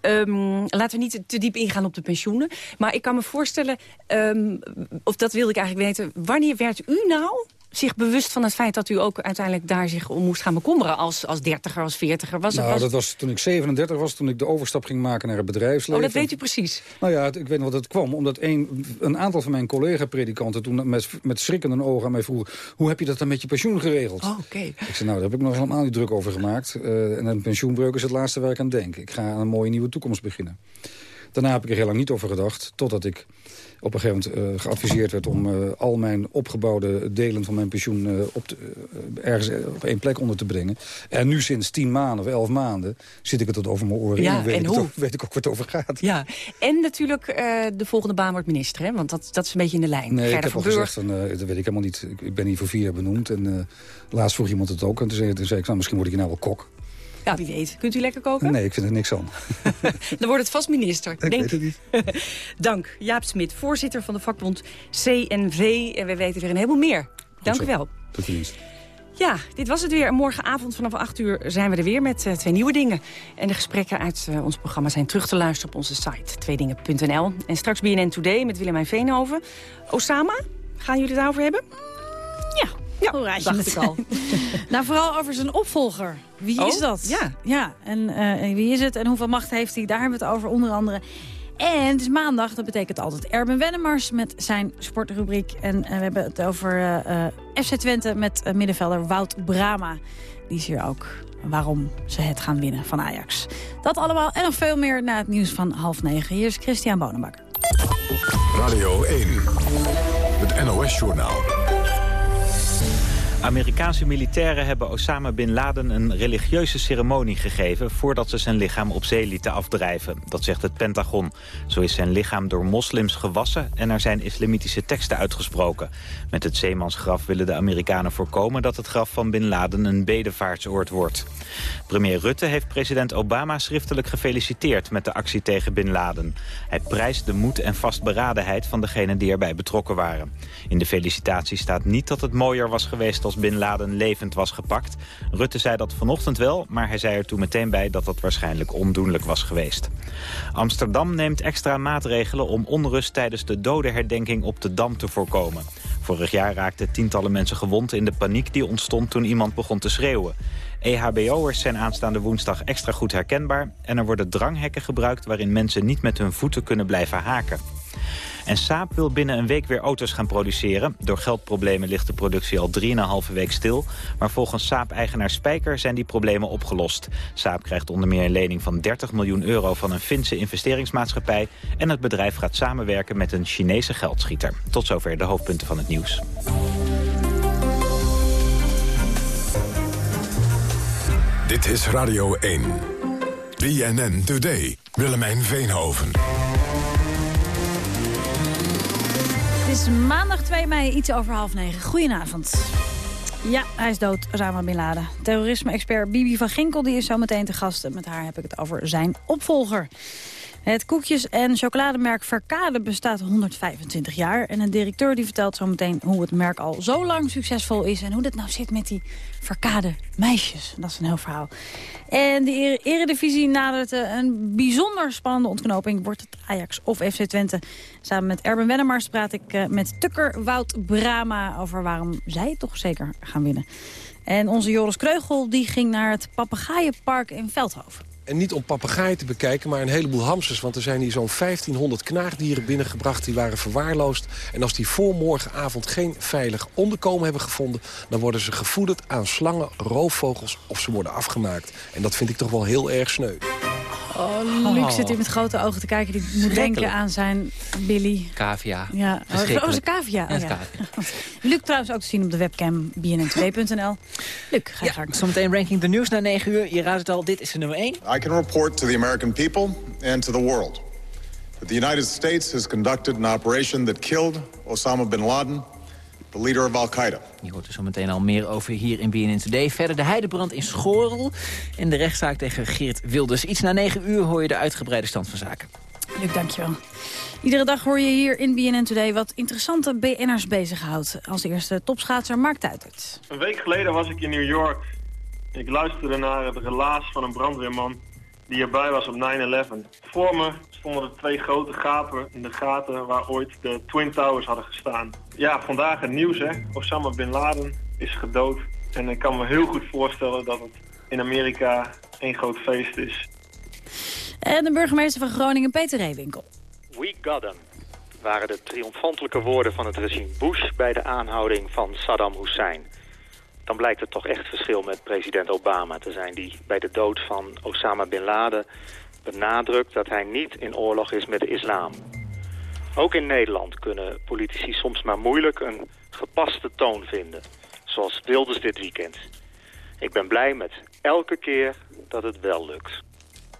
Um, laten we niet te diep ingaan op de pensioenen. Maar ik kan me voorstellen, um, of dat wilde ik eigenlijk weten... wanneer werd u nou zich bewust van het feit dat u ook uiteindelijk daar zich om moest gaan bekommeren als, als dertiger, als veertiger? Was, nou, dat was toen ik 37 was, toen ik de overstap ging maken naar het bedrijfsleven. Oh, dat weet u precies? Nou ja, ik weet nog wat het kwam. Omdat een, een aantal van mijn collega-predikanten toen met, met schrikkende ogen aan mij vroegen... hoe heb je dat dan met je pensioen geregeld? Oh, oké. Ik zei, nou, daar heb ik nog helemaal niet druk over gemaakt. Uh, en een pensioenbreuk is het laatste waar ik aan denk. Ik ga aan een mooie nieuwe toekomst beginnen. Daarna heb ik er heel lang niet over gedacht, totdat ik op een gegeven moment uh, geadviseerd werd... om uh, al mijn opgebouwde delen van mijn pensioen uh, op te, ergens op één plek onder te brengen. En nu sinds tien maanden of elf maanden zit ik het tot over mijn oren ja, in. Weet, en ik hoe? Ook, weet ik ook wat het over gaat. Ja, en natuurlijk de volgende baan wordt minister, hè? want dat, dat is een beetje in de lijn. Nee, ik heb al gezegd, van, dat weet ik helemaal niet. Ik, ik, ben hier voor vier jaar benoemd. En laatst vroeg iemand het ook. En toen zei, toen zei ik, nou, misschien word ik nou wel kok. Ja, wie weet. Kunt u lekker koken? Nee, ik vind er niks aan. (laughs) Dan wordt het vast minister. Ik denk. weet het niet. (laughs) Dank. Jaap Smit, voorzitter van de vakbond CNV. En wij weten weer een heleboel meer. Dank u wel. Tot dienst. Ja, dit was het weer. Morgenavond vanaf 8 uur zijn we er weer met uh, twee nieuwe dingen. En de gesprekken uit uh, ons programma zijn terug te luisteren op onze site. tweedingen.nl. En straks BNN Today met Willemijn Veenhoven. Osama, gaan jullie het daarover hebben? Ja, ja hoe raad je dacht ik al. (laughs) nou, vooral over zijn opvolger. Wie oh, is dat? Ja. ja en uh, wie is het en hoeveel macht heeft hij? Daar hebben we het over onder andere. En het is maandag, dat betekent altijd Erben Wennemars met zijn sportrubriek. En uh, we hebben het over uh, FC Twente met uh, middenvelder Wout Brama. Die is hier ook waarom ze het gaan winnen van Ajax. Dat allemaal en nog veel meer na het nieuws van half negen. Hier is Christian Bonenbakker. Radio 1, het NOS-journaal. Amerikaanse militairen hebben Osama Bin Laden een religieuze ceremonie gegeven... voordat ze zijn lichaam op zee lieten afdrijven. Dat zegt het Pentagon. Zo is zijn lichaam door moslims gewassen en er zijn islamitische teksten uitgesproken. Met het zeemansgraf willen de Amerikanen voorkomen... dat het graf van Bin Laden een bedevaartsoord wordt. Premier Rutte heeft president Obama schriftelijk gefeliciteerd... met de actie tegen Bin Laden. Hij prijst de moed en vastberadenheid van degenen die erbij betrokken waren. In de felicitatie staat niet dat het mooier was geweest als Bin levend was gepakt. Rutte zei dat vanochtend wel, maar hij zei er toen meteen bij dat dat waarschijnlijk ondoenlijk was geweest. Amsterdam neemt extra maatregelen om onrust tijdens de dodenherdenking op de Dam te voorkomen. Vorig jaar raakten tientallen mensen gewond in de paniek die ontstond toen iemand begon te schreeuwen. EHBO'ers zijn aanstaande woensdag extra goed herkenbaar... en er worden dranghekken gebruikt waarin mensen niet met hun voeten kunnen blijven haken. En Saab wil binnen een week weer auto's gaan produceren. Door geldproblemen ligt de productie al 3,5 week stil. Maar volgens Saab-eigenaar Spijker zijn die problemen opgelost. Saab krijgt onder meer een lening van 30 miljoen euro van een Finse investeringsmaatschappij. En het bedrijf gaat samenwerken met een Chinese geldschieter. Tot zover de hoofdpunten van het nieuws. Dit is Radio 1. BNN Today. Willemijn Veenhoven. Het is maandag 2 mei, iets over half negen. Goedenavond. Ja, hij is dood, Osama Bin Laden. Terrorisme-expert Bibi van Ginkel die is zo meteen te gast. Met haar heb ik het over zijn opvolger. Het koekjes- en chocolademerk Verkade bestaat 125 jaar. En een directeur die vertelt zo meteen hoe het merk al zo lang succesvol is... en hoe dat nou zit met die Verkade meisjes. Dat is een heel verhaal. En de eredivisie nadert een bijzonder spannende ontknoping. Wordt het Ajax of FC Twente? Samen met Erben Wennemars praat ik met Tukker Wout Brama... over waarom zij toch zeker gaan winnen. En onze Joris Kreugel die ging naar het Papegaaienpark in Veldhoven. En niet om papegaaien te bekijken, maar een heleboel hamsters. Want er zijn hier zo'n 1500 knaagdieren binnengebracht. Die waren verwaarloosd. En als die voor morgenavond geen veilig onderkomen hebben gevonden... dan worden ze gevoederd aan slangen, roofvogels of ze worden afgemaakt. En dat vind ik toch wel heel erg sneu. Oh, Luc zit hier met grote ogen te kijken. Die moet denken aan zijn Billy. Cavia. Ja, oh, een cavia. Oh, ja. (laughs) Luc trouwens ook te zien op de webcam bnn2.nl. Luc, ga je ja, Zometeen ranking de nieuws na 9 uur. Je raadt het al, dit is de nummer 1. I can report to the American people and to the world... that the United States has conducted an operation that killed Osama bin Laden de leader of Al-Qaeda. Je hoort er zo meteen al meer over hier in BNN Today. Verder de heidebrand in Schorel en de rechtszaak tegen Geert Wilders. Iets na 9 uur hoor je de uitgebreide stand van zaken. Luc, dankjewel. Iedere dag hoor je hier in BNN Today wat interessante BN'ers bezighoudt. Als eerste topschaatser Mark Tuitert. Een week geleden was ik in New York. Ik luisterde naar het relaas van een brandweerman die erbij was op 9-11. Voor me stonden er twee grote gapen in de gaten waar ooit de Twin Towers hadden gestaan. Ja, vandaag het nieuws hè. Osama Bin Laden is gedood. En ik kan me heel goed voorstellen dat het in Amerika één groot feest is. En de burgemeester van Groningen, Peter Reewinkel. We got him, waren de triomfantelijke woorden van het regime Bush bij de aanhouding van Saddam Hussein. Dan blijkt het toch echt verschil met president Obama te zijn... die bij de dood van Osama Bin Laden benadrukt dat hij niet in oorlog is met de islam. Ook in Nederland kunnen politici soms maar moeilijk een gepaste toon vinden. Zoals Wilders dit weekend. Ik ben blij met elke keer dat het wel lukt.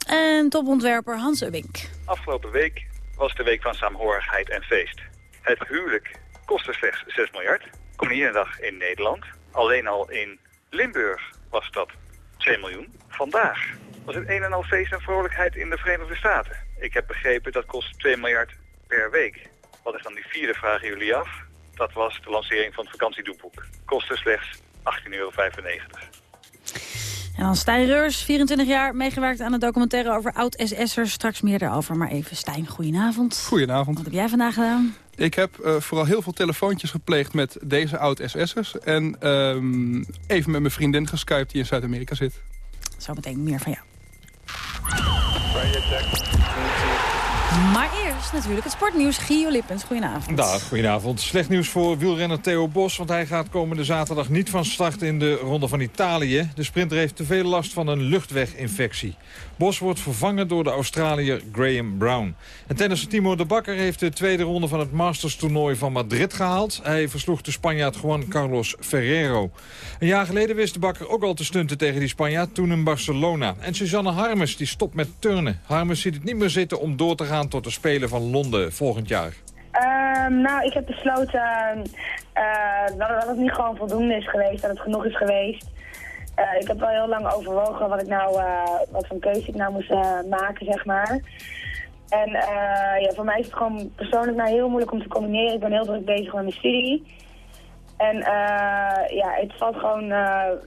En topontwerper Hans Ubbink. Afgelopen week was de week van saamhorigheid en feest. Het huwelijk kostte slechts 6 miljard. Koninginnedag in Nederland. Alleen al in Limburg was dat 2 miljoen. Vandaag was het een en al feest en vrolijkheid in de Verenigde Staten. Ik heb begrepen dat kost 2 miljard per week. Wat is dan die vierde, vragen jullie af? Dat was de lancering van het vakantiedoekboek. Kostte slechts 18,95 euro. En dan Stijn Reurs, 24 jaar, meegewerkt aan een documentaire over oud-SS'ers. Straks meer daarover, maar even Stijn, goedenavond. Goedenavond. Wat heb jij vandaag gedaan? Ik heb uh, vooral heel veel telefoontjes gepleegd met deze oud-SS'ers. En um, even met mijn vriendin geskypt die in Zuid-Amerika zit. Zometeen meer van jou. Maar eerst natuurlijk het sportnieuws. Gio Lippens, goedenavond. Dag, goedenavond. Slecht nieuws voor wielrenner Theo Bos... want hij gaat komende zaterdag niet van start in de Ronde van Italië. De sprinter heeft te veel last van een luchtweginfectie. Bos wordt vervangen door de Australiër Graham Brown. En tennisser Timo de Bakker heeft de tweede ronde van het Masters-toernooi van Madrid gehaald. Hij versloeg de Spanjaard Juan Carlos Ferrero. Een jaar geleden wist de Bakker ook al te stunten tegen die Spanjaard, toen in Barcelona. En Suzanne Harmes die stopt met turnen. Harmes ziet het niet meer zitten om door te gaan tot de Spelen van Londen volgend jaar. Uh, nou, ik heb besloten uh, dat het niet gewoon voldoende is geweest, dat het genoeg is geweest. Uh, ik heb wel heel lang overwogen wat, ik nou, uh, wat voor keuze ik nou moest uh, maken, zeg maar. En ja, voor mij is het gewoon persoonlijk nou heel moeilijk om te combineren. Ik ben heel druk bezig met mijn studie. En ja, het valt, gewoon,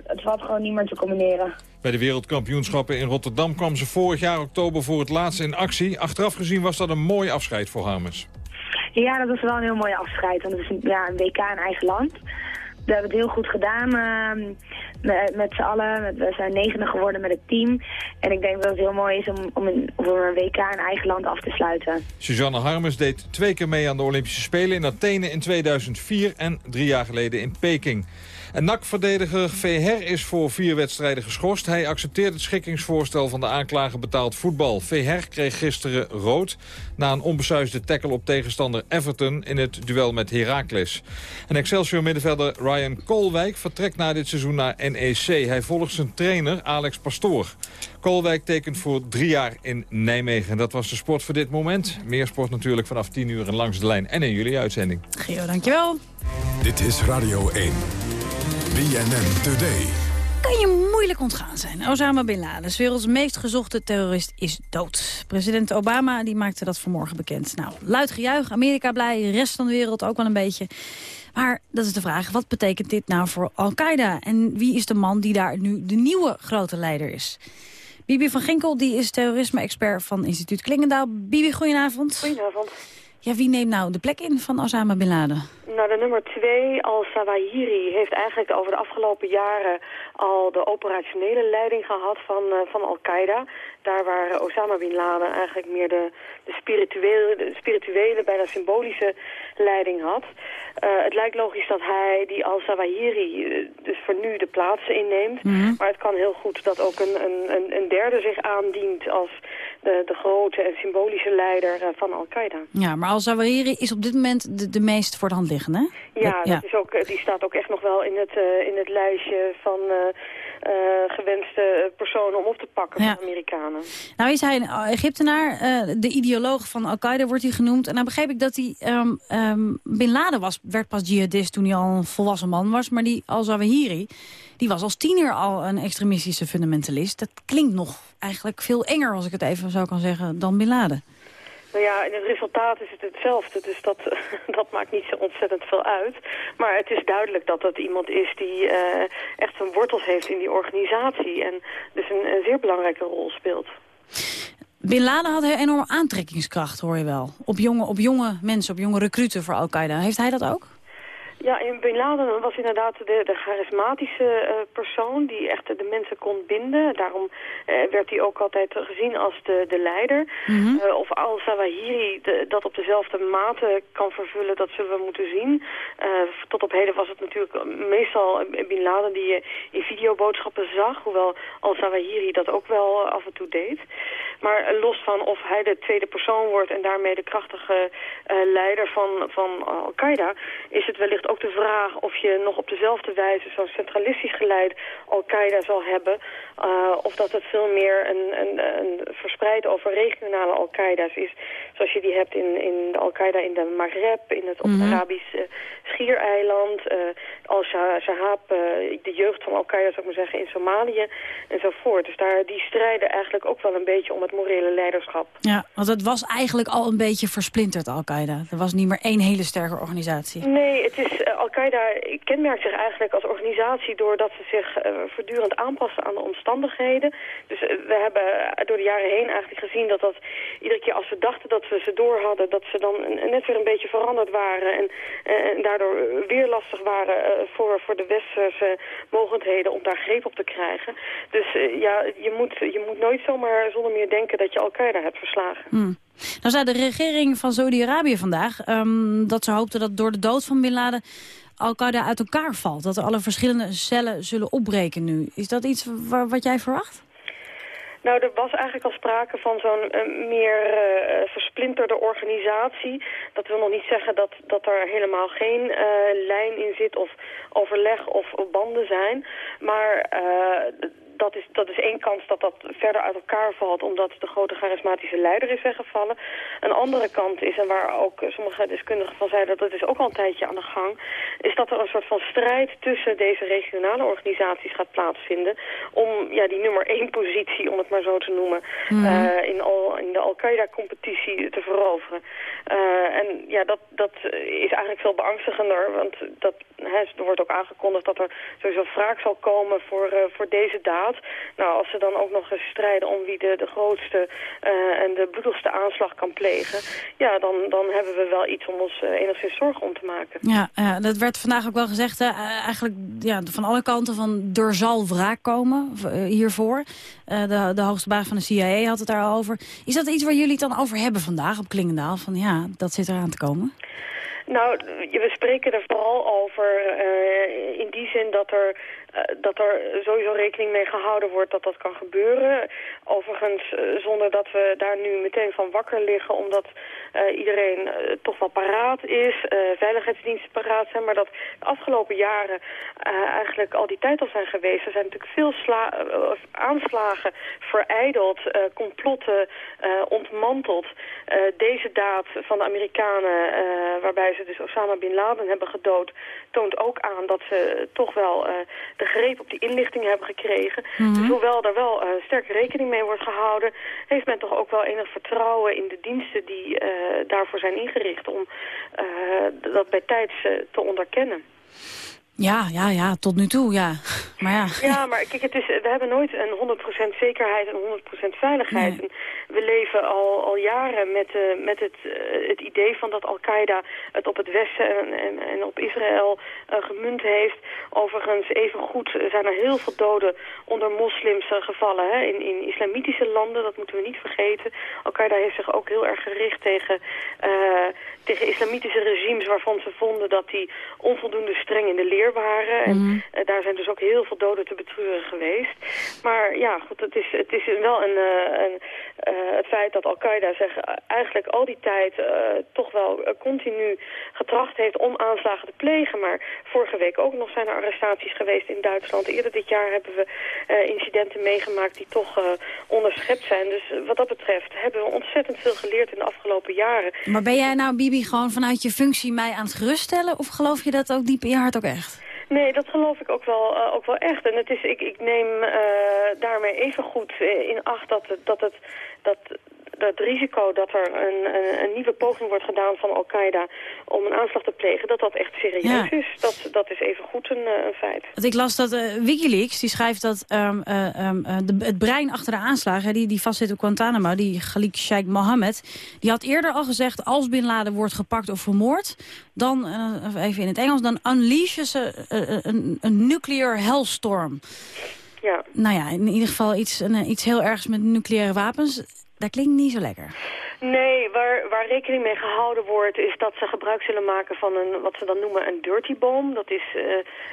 het valt gewoon niet meer te combineren. Bij de wereldkampioenschappen in Rotterdam kwam ze vorig jaar oktober voor het laatst in actie. Achteraf gezien was dat een mooi afscheid voor Hamers. Ja, dat was wel een heel mooi afscheid. Want het is een, ja, een WK in eigen land. We hebben het heel goed gedaan uh, met, met z'n allen. We zijn negende geworden met het team. En ik denk dat het heel mooi is om, om, een, om een WK in eigen land af te sluiten. Suzanne Harmes deed twee keer mee aan de Olympische Spelen in Athene in 2004 en drie jaar geleden in Peking. En NAC-verdediger Veher is voor vier wedstrijden geschorst. Hij accepteert het schikkingsvoorstel van de aanklager betaald voetbal. Veher kreeg gisteren rood na een onbesuisde tackle op tegenstander Everton in het duel met Heracles. En Excelsior-middenvelder Ryan Koolwijk vertrekt na dit seizoen naar NEC. Hij volgt zijn trainer Alex Pastoor. Koolwijk tekent voor drie jaar in Nijmegen. Dat was de sport voor dit moment. Meer sport natuurlijk vanaf 10 uur en langs de lijn en in jullie uitzending. Gio, dankjewel. Dit is Radio 1. BNN Today. Kan je moeilijk ontgaan zijn. Osama Bin Laden, de werelds meest gezochte terrorist, is dood. President Obama die maakte dat vanmorgen bekend. Nou, luid gejuich, Amerika blij, de rest van de wereld ook wel een beetje. Maar dat is de vraag, wat betekent dit nou voor Al-Qaeda? En wie is de man die daar nu de nieuwe grote leider is? Bibi van Ginkel die is terrorisme-expert van instituut Klingendaal. Bibi, goedenavond. Goedenavond. Ja, wie neemt nou de plek in van Osama Bin Laden? Nou, de nummer twee, al-Zawahiri, heeft eigenlijk over de afgelopen jaren al de operationele leiding gehad van, uh, van Al-Qaeda. Daar waar Osama Bin Laden eigenlijk meer de, de, spirituele, de spirituele, bijna symbolische leiding had. Uh, het lijkt logisch dat hij, die al-Zawahiri, uh, dus voor nu de plaatsen inneemt. Mm -hmm. Maar het kan heel goed dat ook een, een, een derde zich aandient als de, de grote en symbolische leider uh, van Al-Qaeda. Ja, maar al-Zawahiri is op dit moment de, de meest voor de hand liggende, Ja, ja. Dat is ook, die staat ook echt nog wel in het, in het lijstje van... Uh, gewenste personen om op te pakken ja. van Amerikanen. Nou is hij een Egyptenaar, uh, de ideoloog van Al-Qaeda wordt hij genoemd. En dan begreep ik dat hij, um, um, Bin Laden was, werd pas jihadist toen hij al een volwassen man was. Maar die al-Zawahiri, die was als tiener al een extremistische fundamentalist. Dat klinkt nog eigenlijk veel enger, als ik het even zo kan zeggen, dan Bin Laden. Nou ja, in het resultaat is het hetzelfde, dus dat, (laughs) dat maakt niet zo ontzettend veel uit. Maar het is duidelijk dat dat iemand is die uh, echt zijn wortels heeft in die organisatie... en dus een, een zeer belangrijke rol speelt. Bin Laden had een enorme aantrekkingskracht, hoor je wel. Op jonge, op jonge mensen, op jonge recruten voor Al-Qaeda. Heeft hij dat ook? Ja, in Bin Laden was inderdaad de, de charismatische uh, persoon die echt de mensen kon binden. Daarom uh, werd hij ook altijd gezien als de, de leider. Mm -hmm. uh, of al-Zawahiri dat op dezelfde mate kan vervullen, dat zullen we moeten zien. tot op heden was het natuurlijk meestal Bin Laden die je in videoboodschappen zag. Hoewel al-Zawahiri dat ook wel af en toe deed. Maar eh, los van of hij de tweede persoon wordt en daarmee de krachtige eh, leider van, van Al-Qaeda... is het wellicht ook de vraag of je nog op dezelfde wijze zo'n centralistisch geleid Al-Qaeda zal hebben... Uh, of dat het veel meer een, een, een verspreid over regionale Al-Qaeda's is. Zoals je die hebt in, in de Al-Qaeda in de Maghreb, in het mm -hmm. Arabisch uh, Schiereiland, uh, Al-Shahab, de jeugd van Al-Qaeda zou ik maar zeggen, in Somalië enzovoort. Dus daar, die strijden eigenlijk ook wel een beetje om het morele leiderschap. Ja, want het was eigenlijk al een beetje versplinterd, Al-Qaeda. Er was niet meer één hele sterke organisatie. Nee, het is, Al-Qaeda kenmerkt zich eigenlijk als organisatie doordat ze zich voortdurend aanpassen aan de omstandigheden. Dus we hebben door de jaren heen eigenlijk gezien dat dat iedere keer als we dachten dat we ze door hadden, dat ze dan net weer een beetje veranderd waren en, en daardoor weer lastig waren voor, voor de westerse mogendheden om daar greep op te krijgen. Dus ja, je moet, je moet nooit zomaar zonder meer denken dat je Al-Qaeda hebt verslagen. Hmm. Nou zei de regering van Saudi-Arabië vandaag um, dat ze hoopte dat door de dood van Bin Laden Al-Qaeda uit elkaar valt. Dat er alle verschillende cellen zullen opbreken nu. Is dat iets wat jij verwacht? Nou, er was eigenlijk al sprake van zo'n uh, meer uh, versplinterde organisatie. Dat wil nog niet zeggen dat, dat er helemaal geen uh, lijn in zit of overleg of banden zijn. Maar dat is, dat is één kans dat dat verder uit elkaar valt... omdat de grote charismatische leider is weggevallen. Een andere kant is, en waar ook sommige deskundigen van zeiden... dat is ook al een tijdje aan de gang... is dat er een soort van strijd tussen deze regionale organisaties gaat plaatsvinden... om ja, die nummer één positie, om het maar zo te noemen... Mm -hmm. uh, in, al, in de Al-Qaeda-competitie te veroveren. Uh, en ja, dat, dat is eigenlijk veel beangstigender... want dat, hè, er wordt ook aangekondigd dat er sowieso wraak zal komen voor, uh, voor deze daad. Nou, als ze dan ook nog eens strijden om wie de, de grootste uh, en de bloedigste aanslag kan plegen... ja, dan, dan hebben we wel iets om ons uh, enigszins zorgen om te maken. Ja, uh, dat werd vandaag ook wel gezegd, eigenlijk ja, van alle kanten van er zal wraak komen hiervoor. de, de hoogste baas van de CIA had het daarover. Is dat iets waar jullie het dan over hebben vandaag op Klingendaal? Van ja, dat zit eraan te komen? Nou, we spreken er vooral over uh, in die zin dat er, dat er sowieso rekening mee gehouden wordt dat dat kan gebeuren. Overigens uh, zonder dat we daar nu meteen van wakker liggen, omdat iedereen toch wel paraat is, veiligheidsdiensten paraat zijn, maar dat de afgelopen jaren eigenlijk al die tijd al zijn geweest. Er zijn natuurlijk veel aanslagen vereideld, complotten ontmanteld. deze daad van de Amerikanen, waarbij ze dus Osama Bin Laden hebben gedood... toont ook aan dat ze toch wel de greep op die inlichting hebben gekregen. Mm -hmm. Dus hoewel er wel uh, sterk rekening mee wordt gehouden... heeft men toch ook wel enig vertrouwen in de diensten die uh, daarvoor zijn ingericht... om dat bij tijds te onderkennen. Ja, ja, ja, tot nu toe, ja. Maar ja. Ja, maar kijk, het is, we hebben nooit een 100% zekerheid en 100% veiligheid. Nee. En we leven al, al jaren met, uh, met het, uh, het idee van dat Al-Qaeda het op het Westen en, en, en op Israël uh, gemunt heeft. Overigens, even goed zijn er heel veel doden onder moslims gevallen hè? In, in islamitische landen, dat moeten we niet vergeten. Al-Qaeda heeft zich ook heel erg gericht tegen, tegen islamitische regimes waarvan ze vonden dat die onvoldoende streng in de leer waren. En mm. uh, daar zijn dus ook heel veel doden te betreuren geweest. Maar ja, goed, het is, het is wel een, uh, een uh, het feit dat Al-Qaeda zich eigenlijk al die tijd toch wel continu getracht heeft om aanslagen te plegen. Maar vorige week ook nog zijn er arrestaties geweest in Duitsland. Eerder dit jaar hebben we incidenten meegemaakt die toch onderschept zijn. Dus wat dat betreft hebben we ontzettend veel geleerd in de afgelopen jaren. Maar ben jij nou, Bibi, gewoon vanuit je functie mij aan het geruststellen? Of geloof je dat ook diep in je hart ook echt? Nee, dat geloof ik ook wel, uh, ook wel echt. En het is, ik, ik neem uh, daarmee even goed in acht dat, dat, het, dat het risico dat er een, een, een, nieuwe poging wordt gedaan van Al-Qaeda om een aanslag te plegen, dat dat echt serieus ja. is. Dat, dat is even goed een, een feit. Want ik las dat uh, Wikileaks, die schrijft dat um, uh, um, de, het brein achter de aanslagen, die, die vastzit op Guantanamo, die Khalik Sheikh Mohammed, die had eerder al gezegd, als Bin Laden wordt gepakt of vermoord, dan, uh, even in het Engels, dan unleashen ze een, een nuclear hellstorm. Ja. Nou ja, in ieder geval iets, een, iets heel ergs met nucleaire wapens. Dat klinkt niet zo lekker. Nee, waar, waar rekening mee gehouden wordt is dat ze gebruik zullen maken van een, wat ze dan noemen een dirty bomb. Dat is, uh,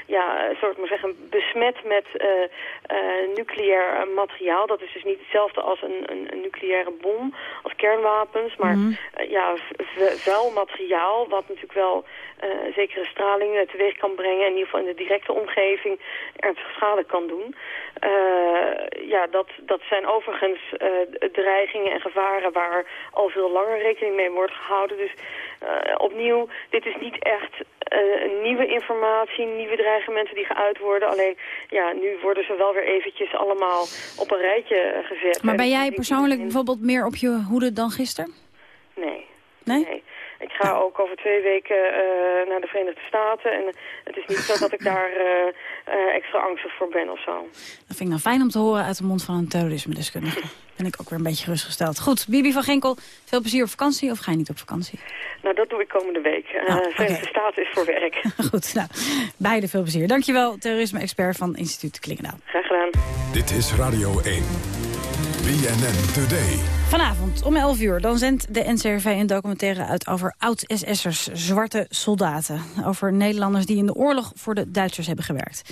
ja, soort maar zeggen, besmet met uh, uh, nucleair materiaal. Dat is dus niet hetzelfde als een, een, een nucleaire bom, als kernwapens. Maar mm ja, vuil materiaal, wat natuurlijk wel zekere straling teweeg kan brengen. En in ieder geval in de directe omgeving ernstige schade kan doen. ja, dat, dat zijn overigens dreigingen en gevaren waar al veel langer rekening mee wordt gehouden. Dus uh, opnieuw, dit is niet echt uh, nieuwe informatie, nieuwe dreigementen die geuit worden. Alleen, ja, nu worden ze wel weer eventjes allemaal op een rijtje gezet. Maar ben jij persoonlijk bijvoorbeeld meer op je hoede dan gisteren? Nee. Nee? nee. Ik ga ook over twee weken uh, naar de Verenigde Staten. En het is niet zo dat ik daar uh, uh, extra angstig voor ben of zo. Dat vind ik nou fijn om te horen uit de mond van een terrorisme-deskundige. (laughs) ben ik ook weer een beetje gerustgesteld. Goed, Bibi van Genkel, veel plezier op vakantie of ga je niet op vakantie? Nou, dat doe ik komende week. Uh, oh, Verenigde Staten is voor werk. (laughs) Goed, nou, beide veel plezier. Dankjewel, terrorisme-expert van instituut Klingendaal. Graag gedaan. Dit is Radio 1. BNN Today. Vanavond om 11 uur dan zendt de NCRV een documentaire uit over oud-SS'ers, zwarte soldaten. Over Nederlanders die in de oorlog voor de Duitsers hebben gewerkt.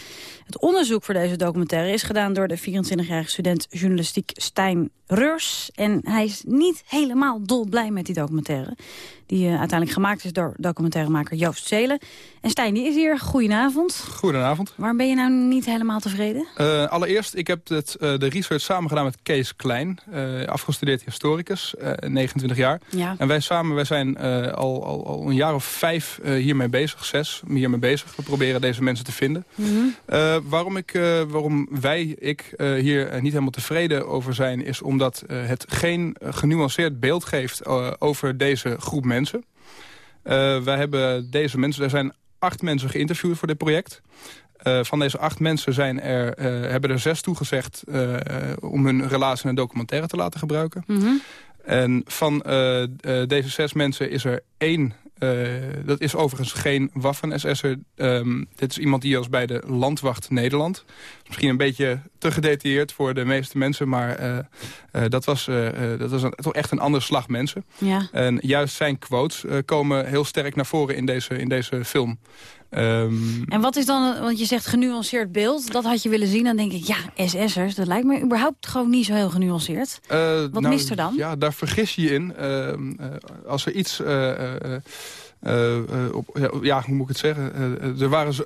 Het onderzoek voor deze documentaire is gedaan door de 24-jarige student journalistiek Stijn Reurs. En hij is niet helemaal dolblij met die documentaire. Die uh, uiteindelijk gemaakt is door documentairemaker Joost Zelen. En Stijn, die is hier. Goedenavond. Goedenavond. Waarom ben je nou niet helemaal tevreden? Uh, allereerst, ik heb het, uh, de research samen gedaan met Kees Klein. afgestudeerd historicus, 29 jaar. Ja. En wij samen wij zijn al, al, al, een jaar of vijf hiermee bezig, zes hiermee bezig. We proberen deze mensen te vinden. Mm -hmm. waarom, ik, waarom wij, ik, hier niet helemaal tevreden over zijn... is omdat het geen genuanceerd beeld geeft over deze groep mensen wij hebben deze mensen, er zijn acht mensen geïnterviewd voor dit project. Uh, van deze acht mensen zijn er, uh, hebben er zes toegezegd om hun relatie in een documentaire te laten gebruiken. Mm -hmm. En van deze zes mensen is er één dat is overigens geen Waffen-SS'er. Um, dit is iemand die als bij de Landwacht Nederland. Misschien een beetje te gedetailleerd voor de meeste mensen... maar dat was, dat was een, toch echt een ander slag mensen. Ja. En juist zijn quotes komen heel sterk naar voren in deze, in deze film. Um, en wat is dan, want je zegt genuanceerd beeld, dat had je willen zien. Dan denk ik, ja, SS'ers, dat lijkt me überhaupt gewoon niet zo heel genuanceerd. Uh, wat nou, mist er dan? Ja, daar vergis je in. Uh, als er iets, op, ja, hoe moet ik het zeggen? er waren zo,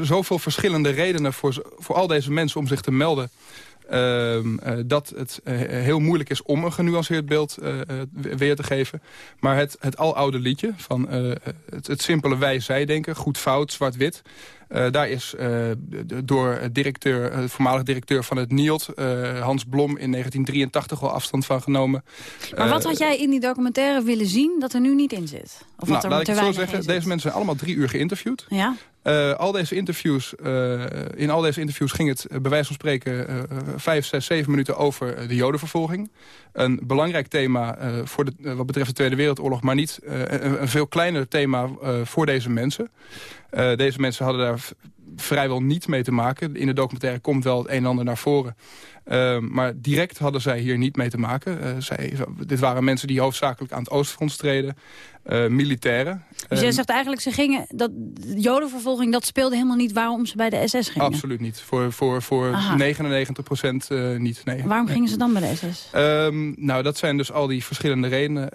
zoveel verschillende redenen voor, voor al deze mensen om zich te melden. Uh, uh, dat het uh, heel moeilijk is om een genuanceerd beeld weer te geven. Maar het, het aloude liedje van het, het simpele wij-zij-denken, goed-fout, zwart-wit... daar is door directeur, voormalig directeur van het NIOD, Hans Blom, in 1983 al afstand van genomen. Maar wat had jij in die documentaire willen zien dat er nu niet in zit? Of nou, wat er laat ik het zo zeggen, deze mensen zijn allemaal drie uur geïnterviewd. Ja? Uh, al deze interviews, uh, in al deze interviews ging het bij wijze van spreken vijf, zes, zeven minuten over de jodenvervolging. Een belangrijk thema voor de, wat betreft de Tweede Wereldoorlog, maar niet een, een, veel kleiner thema voor deze mensen. deze mensen hadden daar vrijwel niet mee te maken. In de documentaire komt wel het een en ander naar voren. Uh, maar direct hadden zij hier niet mee te maken. Uh, zij, dit waren mensen die hoofdzakelijk aan het Oostfront streden. Uh, militairen. Dus jij zegt eigenlijk, ze gingen, dat de jodenvervolging, dat speelde helemaal niet waarom ze bij de SS gingen? Absoluut niet. Voor, voor, voor 99 procent niet. Nee. Waarom gingen ze dan bij de SS? Um, nou, dat zijn dus al die verschillende redenen.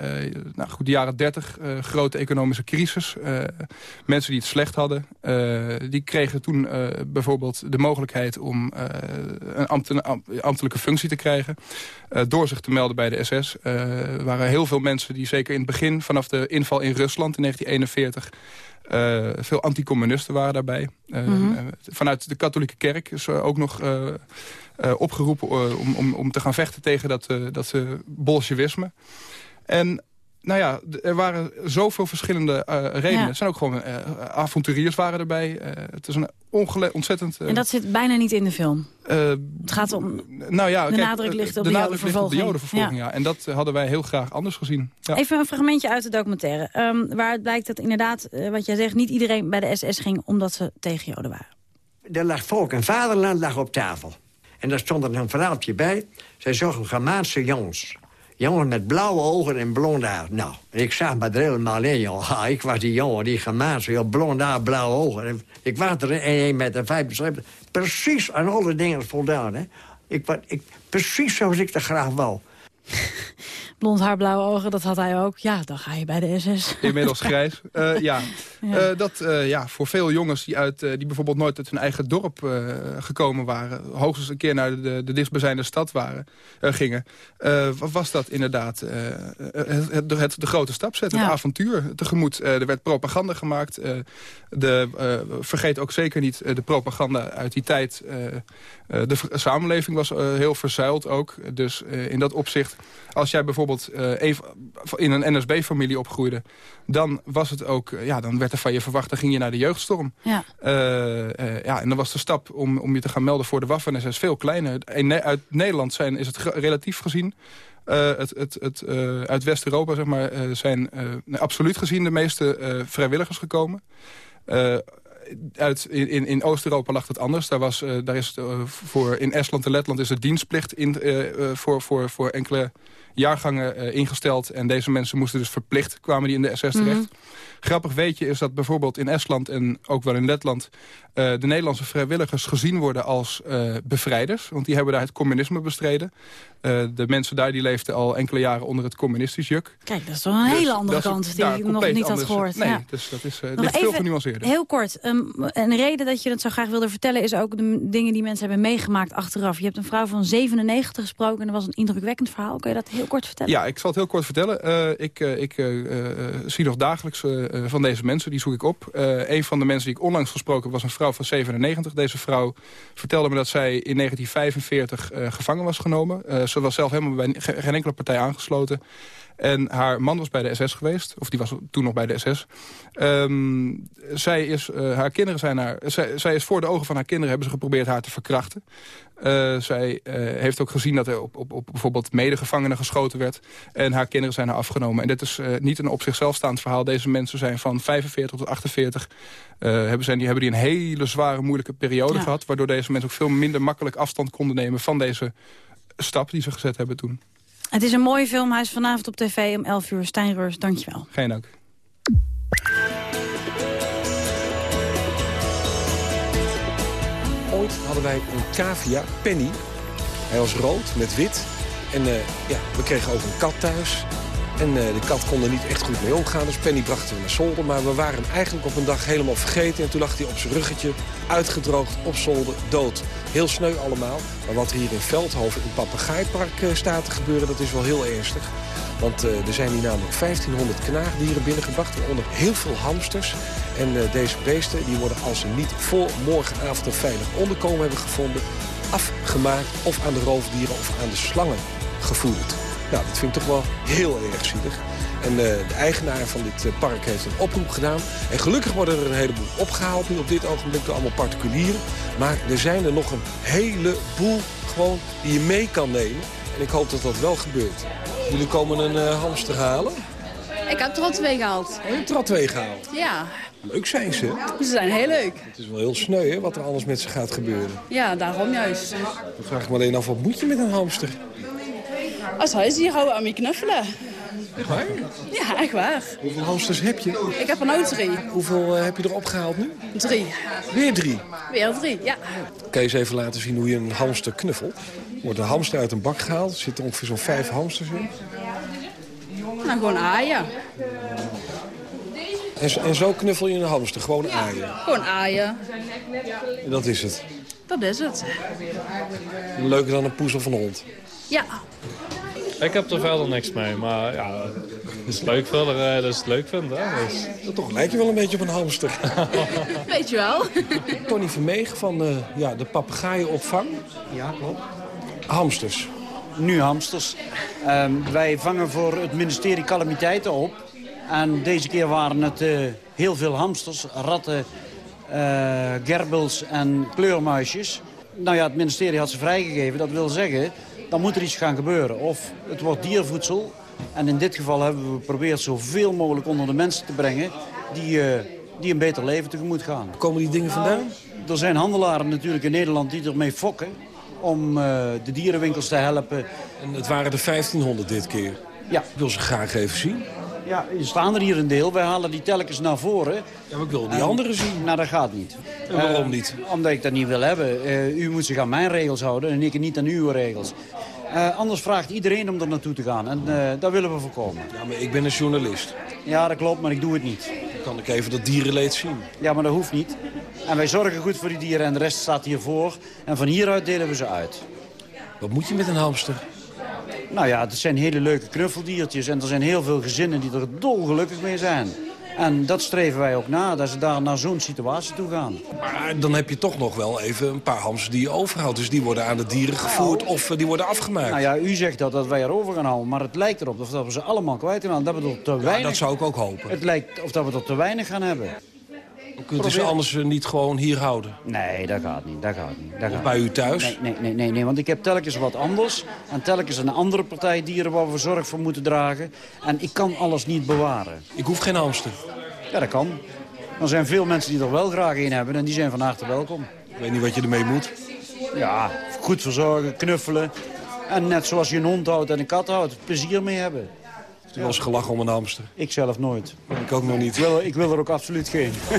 nou goed, de jaren 30, grote economische crisis. mensen die het slecht hadden, die kregen toen bijvoorbeeld de mogelijkheid om een ambten, ambtelijke functie te krijgen. Uh, door zich te melden bij de SS. Er uh, waren heel veel mensen die zeker in het begin... vanaf de inval in Rusland in 1941... Uh, veel anticommunisten waren daarbij. Mm -hmm. vanuit de katholieke kerk is ook nog opgeroepen... om, om, om te gaan vechten tegen dat, dat bolsjewisme. En nou ja, er waren zoveel verschillende uh, redenen. Ja. Er zijn ook gewoon uh, avonturiers waren erbij. Uh, het is een ontzettend... en dat zit bijna niet in de film? het gaat om... Nou ja, de kijk, nadruk ligt op de, de, nadruk ligt op de jodenvervolging. Ja. Ja. En dat hadden wij heel graag anders gezien. Ja. Even een fragmentje uit de documentaire. Um, waaruit blijkt dat inderdaad, wat jij zegt... niet iedereen bij de SS ging omdat ze tegen joden waren. Er lag volk en vaderland lag op tafel. En daar stond er een verhaaltje bij. Zij zochten Germaanse jongens jongen met blauwe ogen en blond haar. Nou, ik zag me er helemaal in, joh. Ik was die jongen die gemaakt joh, blond haar, blauwe ogen. Ik was er in 1,75 meter. Precies aan alle dingen voldaan, hè. Ik, ik, precies zoals ik er graag wou. (laughs) Blond haar, blauwe ogen, dat had hij ook. Ja, dan ga je bij de SS. Inmiddels grijs. Uh, ja. (laughs) ja. Uh, dat uh, ja, voor veel jongens die, uit, die bijvoorbeeld nooit uit hun eigen dorp gekomen waren... hoogstens een keer naar de, de dichtstbijzijnde stad waren, gingen... was dat inderdaad het, het, het, de grote stap zetten, het avontuur tegemoet. er werd propaganda gemaakt. de, vergeet ook zeker niet de propaganda uit die tijd. de samenleving was heel verzuild ook. Dus in dat opzicht, als jij bijvoorbeeld in een NSB-familie opgroeide... dan was het ook, ja, dan werd er van je verwacht, dan ging je naar de jeugdstorm. Ja. Uh, ja, en dan was de stap om, om je te gaan melden voor de Waffen-SS veel kleiner. In, uit Nederland zijn, is het relatief gezien... het, het, het, uit West-Europa zeg maar, zijn absoluut gezien de meeste vrijwilligers gekomen uit, in, in Oost-Europa lag het anders. Daar, was, daar is voor, in Estland en Letland is de dienstplicht in, voor, voor, voor enkele jaargangen ingesteld. En deze mensen moesten dus verplicht, kwamen die in de SS terecht. Mm Grappig weetje is dat bijvoorbeeld in Estland en ook wel in Letland... Uh, de Nederlandse vrijwilligers gezien worden als uh, bevrijders. Want die hebben daar het communisme bestreden. de mensen daar die leefden al enkele jaren onder het communistisch juk. Kijk, dat is wel een dus hele andere kant die ik nog niet had gehoord. Nee, ja. dus dat is ligt veel genuanceerder. Heel kort, um, een reden dat je het zo graag wilde vertellen... is ook de dingen die mensen hebben meegemaakt achteraf. Je hebt een vrouw van 97 gesproken en dat was een indrukwekkend verhaal. Kun je dat heel kort vertellen? Ja, ik zal het heel kort vertellen. Ik ik zie nog dagelijks van deze mensen, die zoek ik op. een van de mensen die ik onlangs gesproken heb was een vrouw van 97. Deze vrouw vertelde me dat zij in 1945 gevangen was genomen. ze was zelf helemaal bij geen enkele partij aangesloten. En haar man was bij de SS geweest. Of die was toen nog bij de SS. Um, ehm, zij, is, uh, haar kinderen zijn haar, zij, zij, is voor de ogen van haar kinderen... hebben ze geprobeerd haar te verkrachten. Uh, zij uh, heeft ook gezien dat er op, op, op bijvoorbeeld medegevangenen geschoten werd. En haar kinderen zijn haar afgenomen. En dit is niet een op zichzelf staand verhaal. Deze mensen zijn van 45 tot 48. hebben, zijn, die, hebben die een hele zware, moeilijke periode gehad. Waardoor deze mensen ook veel minder makkelijk afstand konden nemen... van deze stap die ze gezet hebben toen. Het is een mooie film. Hij is vanavond op tv om 11 uur. Stijn Reurs, dankjewel. Geen dank. Ooit hadden wij een cavia, Penny. Hij was rood met wit. En uh, ja, we kregen ook een kat thuis. En uh, de kat kon er niet echt goed mee omgaan, dus Penny brachten we naar zolder. Maar we waren hem eigenlijk op een dag helemaal vergeten. En toen lag hij op zijn ruggetje, uitgedroogd, op zolder, dood. Heel sneu allemaal. Maar wat hier in Veldhoven, in papegaaipark, uh, staat te gebeuren, dat is wel heel ernstig. Want uh, er zijn hier namelijk 1500 knaagdieren binnengebracht, waaronder heel veel hamsters. En deze beesten die worden, als ze niet voor morgenavond een veilig onderkomen hebben gevonden... afgemaakt of aan de roofdieren of aan de slangen gevoerd. Nou, dat vind ik toch wel heel erg zielig. En uh, de eigenaar van dit uh, park heeft een oproep gedaan. En gelukkig worden er een heleboel opgehaald nu op dit ogenblik door allemaal particulieren. Maar er zijn er nog een heleboel gewoon die je mee kan nemen. En ik hoop dat dat wel gebeurt. Jullie komen een uh, hamster halen? Ik heb er al twee gehaald. Oh, je er al twee gehaald? Ja. Leuk zijn ze. Ze zijn heel leuk. Het is wel heel sneu hè, wat er alles met ze gaat gebeuren. Ja, daarom juist. Dan vraag ik me alleen af, wat moet je met een hamster? Als huisdier houden aan me knuffelen. Echt waar? Ja, echt waar. Hoeveel hamsters heb je? Ik heb er nou drie. Hoeveel uh, heb je er opgehaald nu? Drie. Weer drie? Weer drie, ja. Kan je eens even laten zien hoe je een hamster knuffelt? Wordt een hamster uit een bak gehaald. Er zitten ongeveer zo'n vijf hamsters in. Nou, gewoon aaien. En, en, zo knuffel je een hamster, gewoon ja, aaien? Gewoon aaien. En dat is het? Dat is het. Leuker dan een poes of een hond? Ja. Ik heb er verder niks mee, maar ja, het is leuk verder, uh, dat is het leuk vinden. Hè? Dus... Toch lijkt je wel een beetje op een hamster. (laughs) Weet je wel. Tony Vermeeg van uh, ja, de papegaaienopvang. Ja, klopt. Hamsters. Nu hamsters. Uh, wij vangen voor het ministerie calamiteiten op. En deze keer waren het uh, heel veel hamsters, ratten, gerbels en kleurmuisjes. Nou ja, het ministerie had ze vrijgegeven. Dat wil zeggen dan moet er iets gaan gebeuren. Of het wordt diervoedsel. En in dit geval hebben we geprobeerd zoveel mogelijk onder de mensen te brengen... die, uh, die een beter leven tegemoet gaan. Komen die dingen vandaan? Er zijn handelaren natuurlijk in Nederland die ermee fokken. om eh, de dierenwinkels te helpen. En het waren er 1500 dit keer. Ja. Ik wil ze graag even zien. Ja, er staan er hier een deel. Wij halen die telkens naar voren. Ja, maar ik wil die En- anderen zien. Nou, dat gaat niet. En waarom Eh, niet? Omdat ik dat niet wil hebben. Eh, u moet zich aan mijn regels houden en ik niet aan uw regels. Eh, anders vraagt iedereen om er naartoe te gaan. En dat willen we voorkomen. Ja, maar ik ben een journalist. Ja, dat klopt, maar ik doe het niet. Dan kan ik even dat dierenleed zien. Ja, maar dat hoeft niet. En wij zorgen goed voor die dieren en de rest staat hiervoor. En van hieruit delen we ze uit. Wat moet je met een hamster? Nou ja, het zijn hele leuke knuffeldiertjes. En er zijn heel veel gezinnen die er dolgelukkig mee zijn. En dat streven wij ook na, dat ze daar naar zo'n situatie toe gaan. Maar dan heb je toch nog wel even een paar hamsters die je overhoudt. Dus die worden aan de dieren gevoerd of eh, die worden afgemaakt. Nou ja, u zegt dat, dat wij erover gaan houden. Maar het lijkt erop of dat we ze allemaal kwijt gaan. Dat we er te weinig... dat zou ik ook hopen. Het lijkt of dat we er te weinig gaan hebben. Kunt u ze Probeer- anders eh, niet gewoon hier houden? Nee, dat gaat niet. Dat gaat niet. Dat gaat bij u thuis? Nee, nee, nee, nee, nee, want ik heb telkens wat anders. En telkens een andere partij dieren waar we zorg voor moeten dragen. En ik kan alles niet bewaren. Ik hoef geen hamster. Ja, dat kan. Er zijn veel mensen die er wel graag een hebben en die zijn van harte welkom. Ik weet niet wat je ermee moet. Ja, goed verzorgen, knuffelen. En net zoals je een hond houdt en een kat houdt, plezier mee hebben. Heeft u wel eens gelachen om een hamster? Ik zelf nooit. Ik ook nog niet. Ik wil, ik wil er ook absoluut geen. (laughs)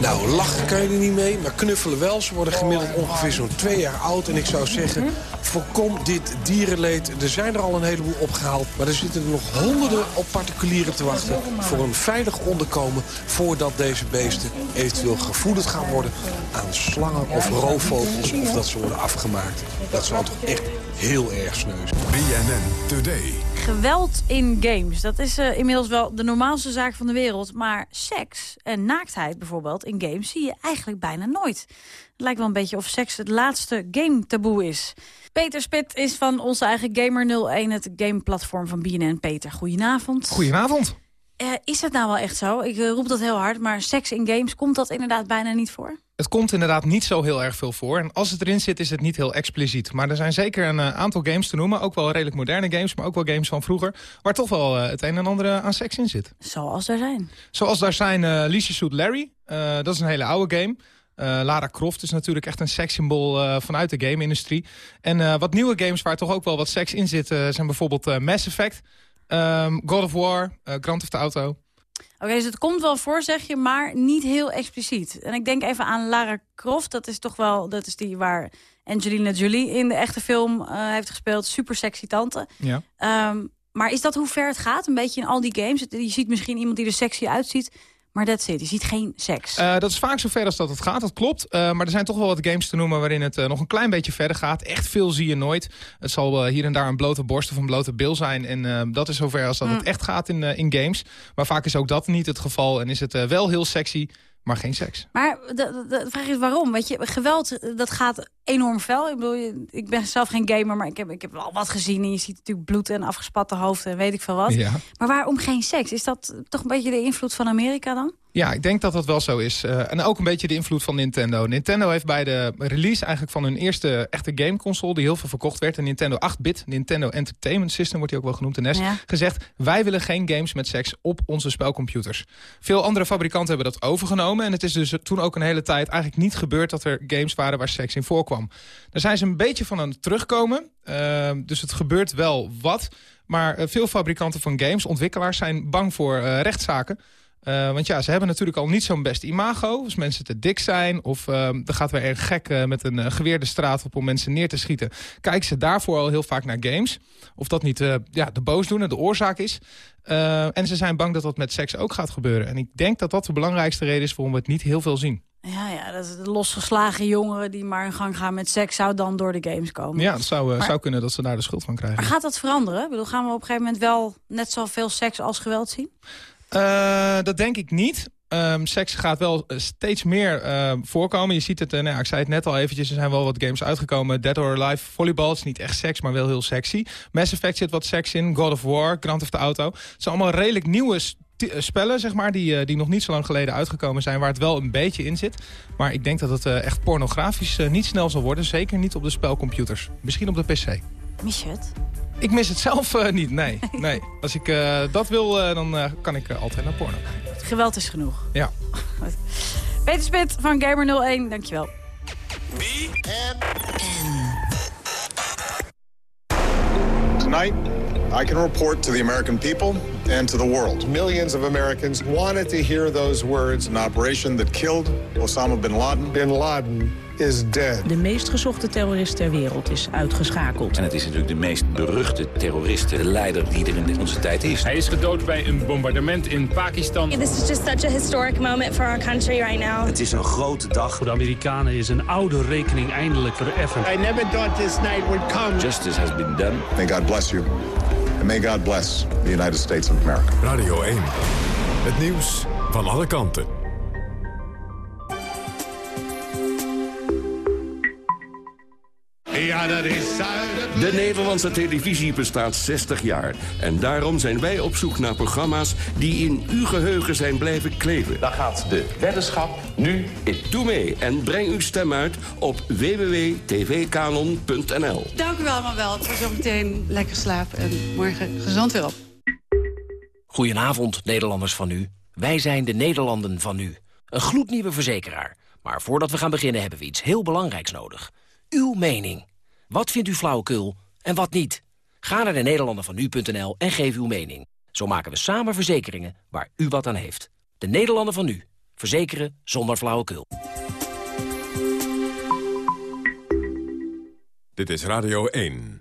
Nou, lachen kan je er niet mee, maar knuffelen wel. Ze worden gemiddeld ongeveer zo'n twee jaar oud. En ik zou zeggen, voorkom dit dierenleed. Er zijn er al een heleboel opgehaald. Maar er zitten er nog honderden op particulieren te wachten... voor een veilig onderkomen voordat deze beesten eventueel gevoederd gaan worden... aan slangen of roofvogels of dat ze worden afgemaakt. Dat zou toch echt heel erg sneus. BNN Today. Geweld in games, dat is eh, inmiddels wel de normaalste zaak van de wereld. Maar seks en naaktheid bijvoorbeeld in games zie je eigenlijk bijna nooit. Het lijkt wel een beetje of seks het laatste game-taboe is. Peter Spit is van onze eigen Gamer01, het gameplatform van BNN. Peter, goedenavond. Goedenavond. Eh, is dat nou wel echt zo? Ik eh, roep dat heel hard, maar seks in games, komt dat inderdaad bijna niet voor? Het komt inderdaad niet zo heel erg veel voor. En als het erin zit, is het niet heel expliciet. Maar er zijn zeker een eh, aantal games te noemen. Ook wel redelijk moderne games, maar ook wel games van vroeger. Waar toch wel eh, het een en ander aan seks in zit. Zoals er zijn. Zoals daar zijn eh Leisure Suit Larry. Eh, dat is een hele oude game. Eh, Lara Croft is natuurlijk echt een sekssymbool eh, vanuit de game-industrie. En eh, wat nieuwe games waar toch ook wel wat seks in zit... eh, zijn bijvoorbeeld eh, Mass Effect, ehm, God of War, eh, Grand Theft Auto... Oké, dus het komt wel voor, zeg je, maar niet heel expliciet. En ik denk even aan Lara Croft. Dat is toch wel, dat is die waar Angelina Jolie in de echte film eh, heeft gespeeld. Super sexy tante. Ja. Ehm, maar is dat hoe ver het gaat? Een beetje in al die games. Je ziet misschien iemand die er sexy uitziet. Maar that's it. Je ziet geen seks. Eh, dat is vaak zover als dat het gaat, dat klopt. Eh, maar er zijn toch wel wat games te noemen waarin het eh, nog een klein beetje verder gaat. Echt veel zie je nooit. Het zal hier en daar een blote borst of een blote bil zijn. En dat is zover als dat het Mm. echt gaat in, in games. Maar vaak is ook dat niet het geval. En is het wel heel sexy, maar geen seks. Maar de, de, de vraag is waarom? Weet je, geweld, dat gaat enorm fel. Ik bedoel, ik ben zelf geen gamer, maar ik heb, ik heb wel wat gezien. En je ziet natuurlijk bloed en afgespatte hoofden en weet ik veel wat. Ja. Maar waarom geen seks? Is dat toch een beetje de invloed van Amerika dan? Ja, ik denk dat dat wel zo is. Eh, en ook een beetje de invloed van Nintendo. Nintendo heeft bij de release eigenlijk van hun eerste echte gameconsole... die heel veel verkocht werd, de Nintendo 8-bit... Nintendo Entertainment System wordt die ook wel genoemd, de NES... Ja. gezegd, wij willen geen games met seks op onze spelcomputers. Veel andere fabrikanten hebben dat overgenomen... en het is dus toen ook een hele tijd eigenlijk niet gebeurd... dat er games waren waar seks in voorkwam. Daar zijn ze een beetje van aan het terugkomen. Eh, dus het gebeurt wel wat... Maar eh, veel fabrikanten van games, ontwikkelaars, zijn bang voor eh, rechtszaken. Eh, want ja, ze hebben natuurlijk al niet zo'n best imago. Als mensen te dik zijn of uh, er gaat weer een gek met een geweer de straat op om mensen neer te schieten. Kijken ze daarvoor al heel vaak naar games. Of dat niet ja, de boosdoener, de oorzaak is. En ze zijn bang dat dat met seks ook gaat gebeuren. En ik denk dat dat de belangrijkste reden is waarom we het niet heel veel zien. Ja, ja, dat is de losgeslagen jongeren die maar in gang gaan met seks... zou dan door de games komen. Ja, het zou, maar, zou kunnen dat ze daar de schuld van krijgen. Maar gaat dat veranderen? Ik bedoel, gaan we op een gegeven moment wel net zoveel seks als geweld zien? Uh, dat denk ik niet. Um, seks gaat wel steeds meer uh, voorkomen. Je ziet het, uh, nou ja, ik zei het net al eventjes, er zijn wel wat games uitgekomen. Dead or Alive, volleybal, het is niet echt seks, maar wel heel sexy. Mass Effect zit wat seks in, God of War, Grand Theft Auto. Het zijn allemaal redelijk nieuwe eh, spellen, zeg maar, die, eh, die nog niet zo lang geleden uitgekomen zijn... waar het wel een beetje in zit. Maar ik denk dat het eh, echt pornografisch niet snel zal worden. Zeker niet op de spelcomputers. Misschien op de pc. Mis je het? Ik mis het zelf niet, nee. nee. Als ik dat wil, dan kan ik altijd naar porno. Geweld is genoeg. Ja. (laughs) Peter Spit van Gamer01, dankjewel. Tonight, I can report to the American people and to the world. Millions of Americans wanted to hear those words. An operation that killed Osama bin Laden. Bin Laden is dead. De meest gezochte terrorist ter wereld is uitgeschakeld. En het is natuurlijk de meest beruchte terrorist, de leider die er in onze tijd is. Hij is gedood bij een bombardement in Pakistan. This is just such a historic moment for our country right now. Het is een grote dag. Voor de Amerikanen is een oude rekening eindelijk vereffend. I never thought this night would come. Justice has been done. May God bless you. And may God bless the United States of America. Radio 1. Het nieuws van alle kanten. Ja, dat is zuiden. De Nederlandse televisie bestaat 60 jaar. En daarom zijn wij op zoek naar programma's die in uw geheugen zijn blijven kleven. Dan gaat de weddenschap nu in. Doe mee en breng uw stem uit op www.tvkanon.nl. Dank u wel, maar wel. Het was zo meteen lekker slapen en morgen gezond weer op. Goedenavond, Nederlanders van nu. Wij zijn de Nederlanden van nu. Een gloednieuwe verzekeraar. Maar voordat we gaan beginnen hebben we iets heel belangrijks nodig. Uw mening. Wat vindt u flauwekul en wat niet? Ga naar de en geef uw mening. Zo maken we samen verzekeringen waar u wat aan heeft. De Nederlanden van nu. Verzekeren zonder flauwekul. Dit is Radio 1.